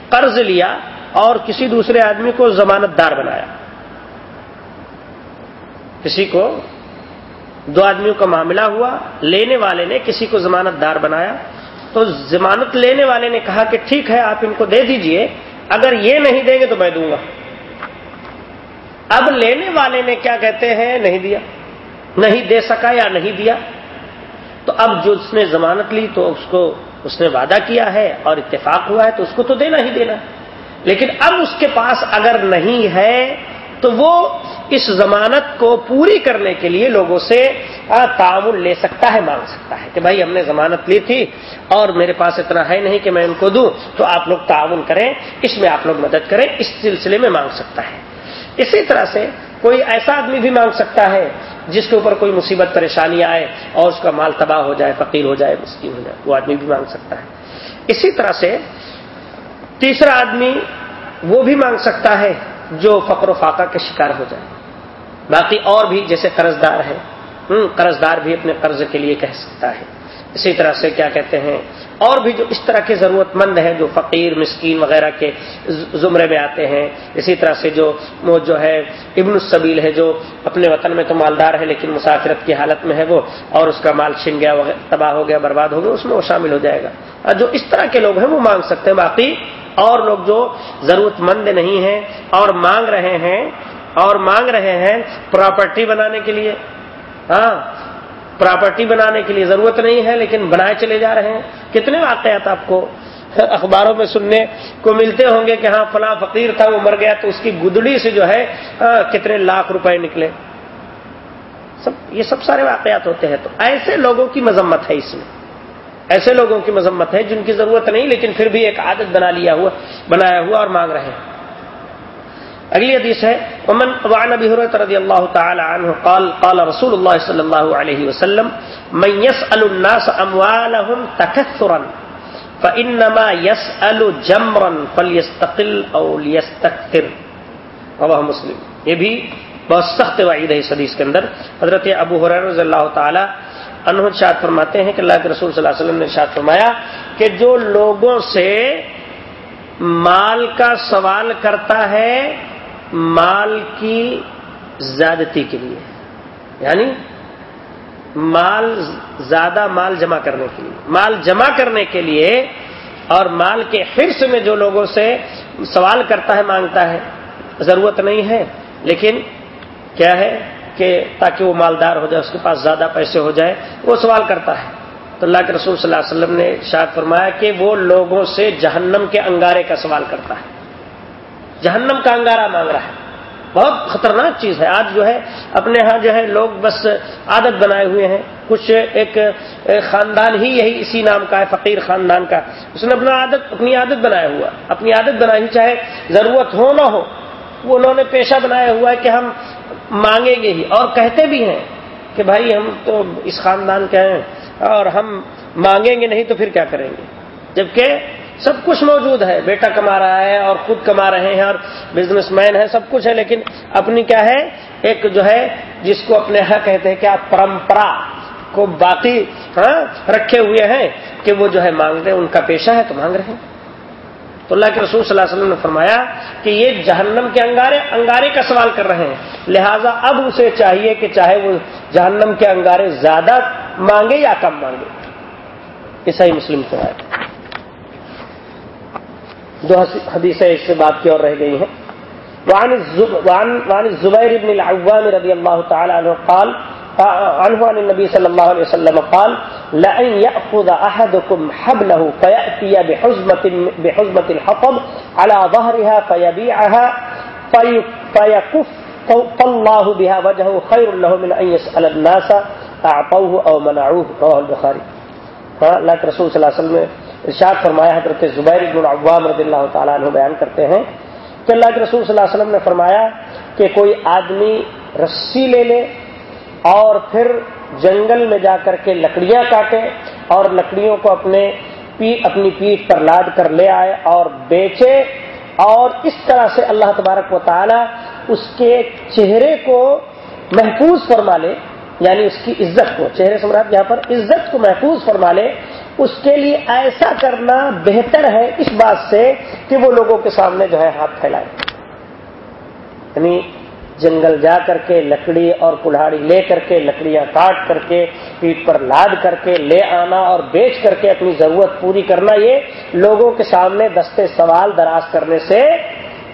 قرض لیا اور کسی دوسرے آدمی کو ضمانت دار بنایا۔ کسی کو دو آدمیوں کا معاملہ ہوا، لینے والے نے کسی کو ضمانت دار بنایا تو ضمانت لینے والے نے کہا کہ ٹھیک ہے، آپ ان کو دے دیجیے، اگر یہ نہیں دیں گے تو میں دوں گا۔ اب لینے والے نے کیا کہتے ہیں؟ نہیں دیا۔ نہیں دے سکا یا نہیں دیا۔ تو اب جو اس نے ضمانت لی تو اس کو اس نے وعدہ کیا ہے اور اتفاق ہوا ہے تو اس کو تو دینا ہی دینا۔ لیکن اب اس کے پاس اگر نہیں ہے تو وہ اس ضمانت کو پوری کرنے کے لیے لوگوں سے تعاون لے سکتا ہے، مانگ سکتا ہے کہ بھائی ہم نے ضمانت لی تھی اور میرے پاس اتنا ہے نہیں کہ میں ان کو دوں، تو آپ لوگ تعاون کریں، اس میں آپ لوگ مدد کریں، اس سلسلے میں مانگ سکتا ہے۔ اسی طرح سے کوئی ایسا آدمی بھی مانگ سکتا ہے جس کے اوپر کوئی مصیبت، پریشانی آئے اور اس کا مال تباہ ہو جائے، فقیر ہو جائے، مسکین ہو جائے، وہ آدمی بھی مانگ سکتا ہے۔ اسی طرح سے تیسرا آدمی وہ بھی مانگ سکتا ہے جو فقر و فاقہ کے شکار ہو جائے۔ باقی اور بھی جیسے قرض دار ہے قرض دار بھی اپنے قرض کے لیے کہہ سکتا ہے۔ اسی طرح سے کیا کہتے ہیں، اور بھی جو اس طرح کے ضرورت مند ہیں، جو فقیر، مسکین وغیرہ کے زمرے میں آتے ہیں، اسی طرح سے جو وہ جو ہے ابن السبیل ہے، جو اپنے وطن میں تو مالدار ہے، لیکن مسافرت کی حالت میں ہے وہ، اور اس کا مال چھن گیا تباہ ہو گیا، برباد ہو گیا، اس میں وہ شامل ہو جائے گا۔ اور جو اس طرح کے لوگ ہیں، وہ مانگ سکتے ہیں۔ باقی اور لوگ جو ضرورت مند نہیں ہیں اور مانگ رہے ہیں اور مانگ رہے ہیں پراپرٹی بنانے کے لیے۔ ہاں پراپرٹی بنانے کے لیے ضرورت نہیں ہے، لیکن بنائے چلے جا رہے ہیں۔ کتنے واقعات آپ کو اخباروں میں سننے کو ملتے ہوں گے کہ ہاں فلاں فقیر تھا، وہ مر گیا تو اس کی گدڑی سے جو ہے ہاں، کتنے لاکھ روپے نکلے۔ سب، یہ سب سارے واقعات ہوتے ہیں۔ تو ایسے لوگوں کی مذمت ہے اس میں۔ ایسے لوگوں کی مذمت ہے جن کی ضرورت نہیں، لیکن پھر بھی ایک عادت بنا لیا ہوا، بنایا ہوا اور مانگ رہے ہیں۔ اگلی حدیث ہے، ومن وعن ابي هريره رضي الله تعالى عنه قال قال رسول الله صلى الله عليه وسلم، من يسأل الناس اموالهم تكثرا فانما يسأل جمرا فليستقل او ليستكثر رواه مسلم۔ یہ بھی بہت سخت وعید ہے اس حدیث کے اندر۔ حضرت ابو حریر رضی اللہ تعالی عنہ شاد فرماتے ہیں کہ اللہ کے رسول صلی اللہ علیہ وسلم نے شاد فرمایا کہ جو لوگوں سے مال کا سوال کرتا ہے مال کی زیادتی کے لیے یعنی مال زیادہ مال جمع کرنے کے لیے۔ مال جمع کرنے کے لیے اور مال کے حرص میں جو لوگوں سے سوال کرتا ہے، مانگتا ہے، ضرورت نہیں ہے۔ لیکن کیا ہے کہ تاکہ وہ مالدار ہو جائے، اس کے پاس زیادہ پیسے ہو جائے، وہ سوال کرتا ہے۔ تو اللہ کے رسول صلی اللہ علیہ وسلم نے شاید فرمایا کہ وہ لوگوں سے جہنم کے انگارے کا سوال کرتا ہے۔ جہنم کا انگارہ مانگ رہا ہے۔ بہت خطرناک چیز ہے۔ آج جو ہے، اپنے ہاں جو ہے، لوگ بس عادت بنائے ہوئے ہیں۔ کچھ ایک خاندان ہی یہی اسی نام کا ہے، فقیر خاندان کا۔ اس نے اپنا عادت، اپنی عادت بنایا ہوا۔ اپنی عادت بنائی، چاہے ضرورت ہو نہ ہو، وہ انہوں نے پیشہ بنایا ہوا ہے کہ ہم مانگیں گے ہی۔ اور کہتے بھی ہیں کہ بھائی، ہم تو اس خاندان کے ہیں اور ہم مانگیں گے نہیں تو پھر کیا کریں گے؟ جبکہ سب کچھ موجود ہے۔ بیٹا کما رہا ہے اور خود کما رہے ہیں اور بزنس مین ہے، سب کچھ ہے، لیکن اپنی کیا ہے؟ ایک جو ہے، جس کو اپنے یہاں کہتے ہیں، کیا پرمپرا کو باقی ہاں رکھے ہوئے ہیں کہ وہ جو ہے مانگ رہے ہیں، ان کا پیشہ ہے تو مانگ رہے ہیں۔ تو اللہ کے رسول صلی اللہ علیہ وسلم نے فرمایا کہ یہ جہنم کے انگارے انگارے کا سوال کر رہے ہیں۔ لہذا اب اسے چاہیے کہ چاہے وہ جہنم کے انگارے زیادہ مانگے یا کم مانگے۔ یہ صحیح مسلم سے ہے دو حدیثیں اس سے بات کی اور رہ گئی ہیں۔ وعن الزبير بن العوام رضي الله تعالى عنه قال عنه عن النبي صلى الله عليه وسلم قال لأن يأخذ أحدكم حبله فيأتي بحزمة, بحزمة الحطب على ظهرها فيبيعها في فيكف الله بها وجهه خير له من أن يسأل الناس أعطوه أو منعوه رواه البخاري ہاں، اللہ کے رسول صلی اللہ علیہ وسلم ارشاد فرمایا، حضرت زبیر بن عوام رضی اللہ تعالیٰ عنہ بیان کرتے ہیں کہ اللہ کے رسول صلی اللہ علیہ وسلم نے فرمایا کہ کوئی آدمی رسی لے لے اور پھر جنگل میں جا کر کے لکڑیاں کاٹے اور لکڑیوں کو اپنے پی، اپنی پیٹ پر لاد کر لے آئے اور بیچے اور اس طرح سے اللہ تبارک و تعالی اس کے چہرے کو محفوظ فرما لے یعنی اس کی عزت کو، چہرے سمراٹ یہاں پر، عزت کو محفوظ فرما لے اس کے لیے ایسا کرنا بہتر ہے اس بات سے کہ وہ لوگوں کے سامنے جو ہے ہاتھ پھیلائے۔ یعنی جنگل جا کر کے لکڑی اور کلاڑی لے کر کے لکڑیاں کاٹ کر کے پیٹ پر لاد کر کے لے آنا اور بیچ کر کے اپنی ضرورت پوری کرنا، یہ لوگوں کے سامنے دستے سوال دراز کرنے سے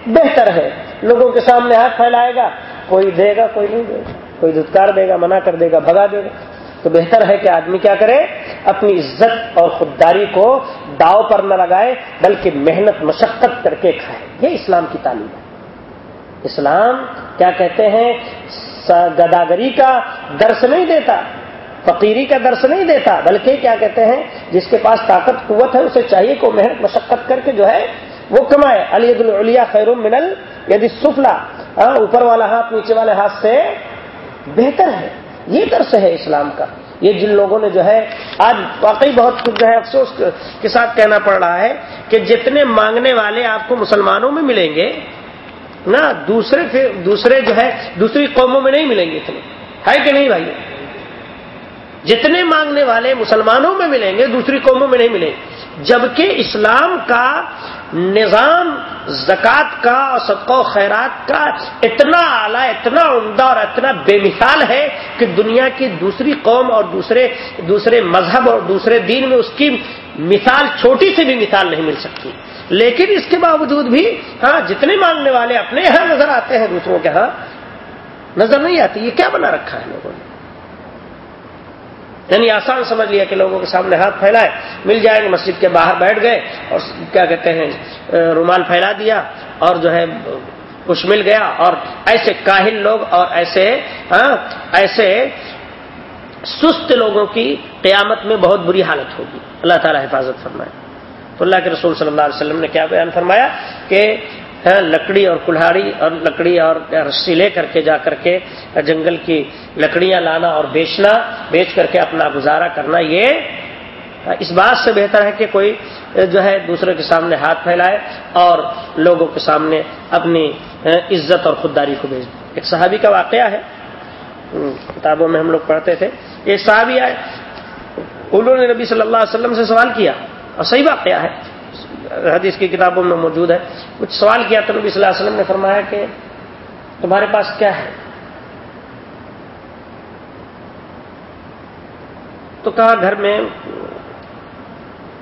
بہتر ہے۔ لوگوں کے سامنے ہاتھ پھیلائے گا، کوئی دے گا، کوئی نہیں دے گا، کوئی دھتکار دے گا، منع کر دے گا، بھگا دے گا۔ تو بہتر ہے کہ آدمی کیا کرے، اپنی عزت اور خودداری کو داؤ پر نہ لگائے، بلکہ محنت، مشقت کر کے کھائے۔ یہ اسلام کی تعلیم ہے۔ اسلام کیا کہتے ہیں؟ گداگری کا درس نہیں دیتا، فقیری کا درس نہیں دیتا، بلکہ کیا کہتے ہیں؟ جس کے پاس طاقت، قوت ہے، اسے چاہیے کہ محنت، مشقت کر کے جو ہے، وہ کمائے۔ علی الیا خیر منل یدی یعنی سفلا ہاں، اوپر والا ہاتھ، نیچے والے ہاتھ سے بہتر ہے۔ یہ درس ہے اسلام کا۔ یہ جن لوگوں نے جو ہے، آج واقعی بہت کچھ جو ہے افسوس کے ساتھ کہنا پڑ رہا ہے کہ جتنے مانگنے والے آپ کو مسلمانوں میں ملیں گے، نہ دوسرے دوسرے جو ہے، دوسری قوموں میں نہیں ملیں گے اتنے۔ ہے کہ نہیں بھائی؟ جتنے مانگنے والے مسلمانوں میں ملیں گے، دوسری قوموں میں نہیں ملیں۔ گے جبکہ اسلام کا نظام زکوٰۃ کا اور صدقہ و خیرات کا اتنا اعلیٰ، اتنا عمدہ اور اتنا بے مثال ہے کہ دنیا کی دوسری قوم اور دوسرے دوسرے مذہب اور دوسرے دین میں اس کی مثال چھوٹی سے بھی مثال نہیں مل سکتی۔ لیکن اس کے باوجود بھی ہاں جتنے مانگنے والے اپنے یہاں نظر آتے ہیں دوسروں کے ہاں نظر نہیں آتی، یہ کیا بنا رکھا ہے لوگوں نے؟ یعنی آسان سمجھ لیا کہ لوگوں کے سامنے ہاتھ پھیلائے، مل جائیں گے، مسجد کے باہر بیٹھ گئے اور کیا کہتے ہیں رومال پھیلا دیا اور جو ہے، کچھ مل گیا اور ایسے کاہل لوگ اور ایسے ہاں ایسے سست لوگوں کی قیامت میں بہت بری حالت ہوگی۔ اللہ تعالیٰ حفاظت فرمائے۔ تو اللہ کے رسول صلی اللہ علیہ وسلم نے کیا بیان فرمایا کہ لکڑی اور کلاڑی اور لکڑی اور رسی لے کر کے جا کر کے جنگل کی لکڑیاں لانا اور بیچنا، بیچ کر کے اپنا گزارا کرنا، یہ اس بات سے بہتر ہے کہ کوئی جو ہے دوسرے کے سامنے ہاتھ پھیلائے اور لوگوں کے سامنے اپنی عزت اور خودداری کو بھیج دے۔ ایک صحابی کا واقعہ ہے۔ کتابوں میں ہم لوگ پڑھتے تھے۔ ایک صحابی آئے، انہوں نے نبی صلی اللہ علیہ وسلم سے سوال کیا، اور صحیح واقعہ ہے۔ حدیث کی کتابوں میں موجود ہے۔ کچھ سوال کیا تو نبی صلی اللہ علیہ وسلم نے فرمایا کہ تمہارے پاس کیا ہے؟ تو کہا گھر میں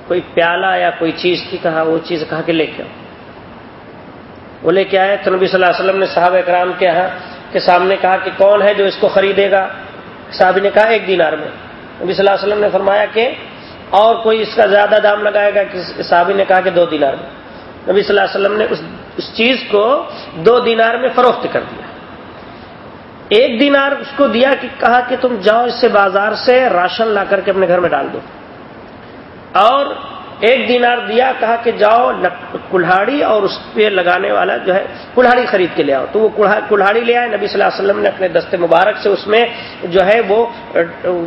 کوئی پیالہ یا کوئی چیز تھی، کہا وہ چیز کہا کہ لے کے آؤ۔ وہ لے کے آئے تو نبی صلی اللہ علیہ وسلم نے صحابہ کرام کے یہاں کے سامنے کہا کہ کون ہے جو اس کو خریدے گا؟ صحابی نے کہا ایک دینار میں۔ نبی صلی اللہ علیہ وسلم نے فرمایا کہ اور کوئی اس کا زیادہ دام لگائے گا کہ صحابی نے کہا کہ دو دینار میں۔ نبی صلی اللہ علیہ وسلم نے اس اس چیز کو دو دینار میں فروخت کر دیا۔ ایک دینار اس کو دیا کہ کہا کہ تم جاؤ اس سے بازار سے راشن لا کر کے اپنے گھر میں ڈال دو۔ اور ایک دینار دیا، کہا کہ جاؤ کلاڑی اور اس پہ لگانے والا جو ہے کلاڑی خرید کے لے آؤ۔ تو وہ کلاڑی لے آئے، نبی صلی اللہ علیہ وسلم نے اپنے دستے مبارک سے اس میں جو ہے وہ،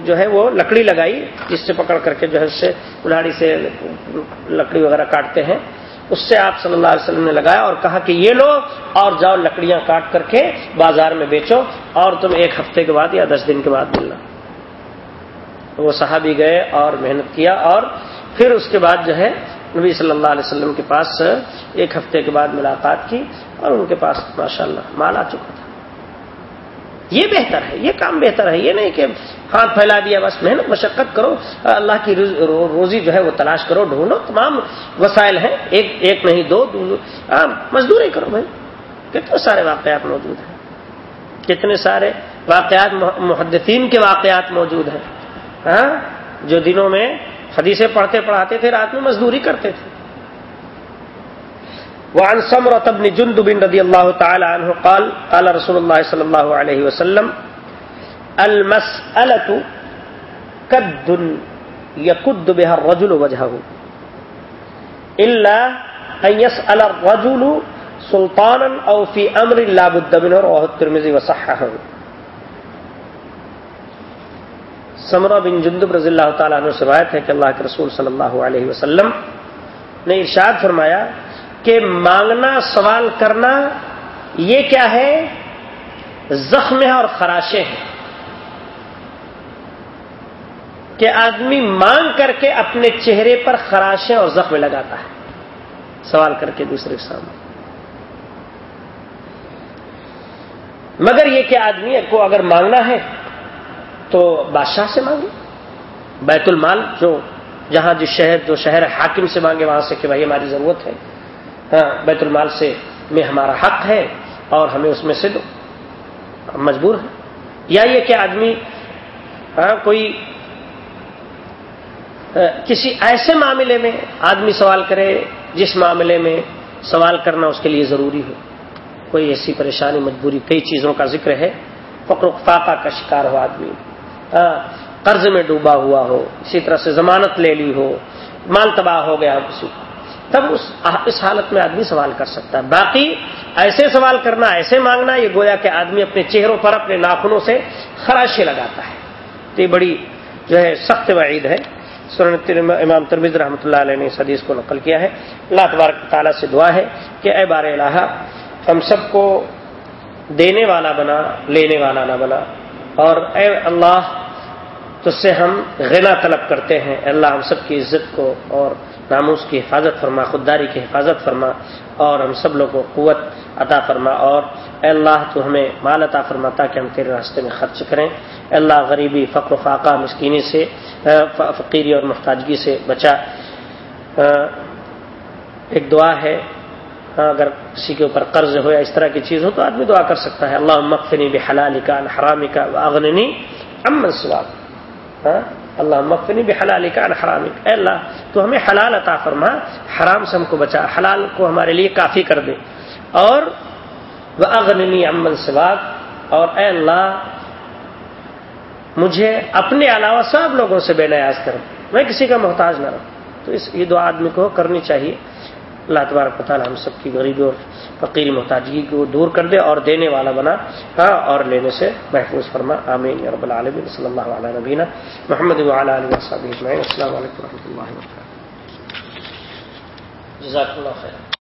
جو ہے وہ لکڑی لگائی، جس سے پکڑ کر کے جو ہے اس سے کلاڑی سے لکڑی وغیرہ کاٹتے ہیں۔ اس سے آپ صلی اللہ علیہ وسلم نے لگایا اور کہا کہ یہ لو اور جاؤ لکڑیاں کاٹ کر کے بازار میں بیچو اور تم ایک ہفتے کے بعد یا دس دن کے بعد ملنا۔ وہ صحابی گئے اور محنت کیا اور پھر اس کے بعد جو ہے نبی صلی اللہ علیہ وسلم کے پاس ایک ہفتے کے بعد ملاقات کی اور ان کے پاس ماشاء اللہ مال آ چکا تھا۔ یہ بہتر ہے، یہ کام بہتر ہے، یہ نہیں کہ ہاتھ پھیلا دیا، بس محنت، مشقت کرو، اللہ کی روزی جو ہے وہ تلاش کرو، ڈھونڈو، تمام وسائل ہیں۔ ایک ایک نہیں، دو مزدوری کرو بھائی۔ کتنے سارے واقعات موجود ہیں۔ کتنے سارے واقعات محدثین کے واقعات موجود ہیں۔ ہاں جو دنوں میں حدیثیں پڑھتے پڑھاتے تھے، رات میں مزدوری کرتے تھے۔ وعن سمرة بن جندب رضي الله تعالى عنه قال قال رسول الله صلى الله عليه وسلم المسألة كد يكد بها الرجل وجهه إلا أن يسأل الرجل سلطانا أو في أمر لا بد منه، رواه الترمذي وصححه سمرہ بن جندب رضی اللہ تعالیٰ عنہ سے روایت ہے کہ اللہ کے رسول صلی اللہ علیہ وسلم نے ارشاد فرمایا کہ مانگنا، سوال کرنا یہ کیا ہے؟ زخم ہے اور خراشیں ہیں۔ کہ آدمی مانگ کر کے اپنے چہرے پر خراشیں اور زخم لگاتا ہے۔ سوال کر کے دوسرے کے سامنے۔ مگر یہ کہ آدمی کو اگر مانگنا ہے تو بادشاہ سے مانگے؟ بیت المال جو جہاں جو شہر جو شہر حاکم سے مانگے، وہاں سے کہ بھائی ہماری ضرورت ہے۔ ہاں بیت المال سے میں ہمارا حق ہے اور ہمیں اس میں سے دو۔ ہم مجبور ہیں۔ یا یہ کہ آدمی ہاں کوئی کسی ایسے معاملے میں آدمی سوال کرے جس معاملے میں سوال کرنا اس کے لیے ضروری ہو۔ کوئی ایسی پریشانی، مجبوری، کئی چیزوں کا ذکر ہے۔ فقر فاقہ کا شکار ہو آدمی۔ قرض میں ڈوبا ہوا ہو، اسی طرح سے ضمانت لے لی ہو، مال تباہ ہو گیا کسی تب اس اس حالت میں آدمی سوال کر سکتا ہے۔ باقی ایسے سوال کرنا، ایسے مانگنا، یہ گویا کہ آدمی اپنے چہروں پر، اپنے ناخنوں سے خراشے لگاتا ہے۔ تو یہ بڑی جو ہے سخت وعید ہے۔ سورن امام ترمیز رحمۃ اللہ علیہ نے اس حدیث کو نقل کیا ہے۔ اللہ تبارک تعالیٰ سے دعا ہے کہ اے بار الہ ہم سب کو دینے والا بنا، لینے والا نہ بنا۔ اور اے اللہ تو سے ہم غنا طلب کرتے ہیں۔ اللہ، ہم سب کی عزت کو اور ناموس کی حفاظت فرما، خودداری کی حفاظت فرما اور ہم سب لوگوں کو قوت عطا فرما اور اے اللہ، تو ہمیں مال عطا فرما تاکہ ہم تیرے راستے میں خرچ کریں۔ اے اللہ، غریبی، فقر و فاقہ، مسکینی سے فقیری اور محتاجگی سے بچا۔ ایک دعا ہے۔ ہاں، اگر کسی کے اوپر قرض ہو یا اس طرح کی چیز ہو تو آدمی دعا کر سکتا ہے اللہ مقفنی بحلال کا حرامی کا اغننی امن سواب ہاں؟ اللہ مفنی بھی حلال کا حرام اے اللہ، تو ہمیں حلال عطا فرما، حرام سے ہم کو بچا، حلال کو ہمارے لیے کافی کر دے۔ اور وہ اغننی امن سواد اور اے اللہ، مجھے اپنے علاوہ سب لوگوں سے بے نیاز کروں میں کسی کا محتاج نہ رہوں تو اس، یہ دو آدمی کو کرنی چاہیے۔ اللہ تبارک تعالیٰ ہم سب کی غریبی اور فقیری محتاجگی کو دور کر دے اور دینے والا بنا۔ ہاں اور لینے سے محفوظ فرما۔ آمین رب العالمین۔ صلی اللہ علیہ نبینہ محمد علیہ السلام علیکم و رحمۃ اللہ وبرکاتہ۔ جزاک اللہ خیر۔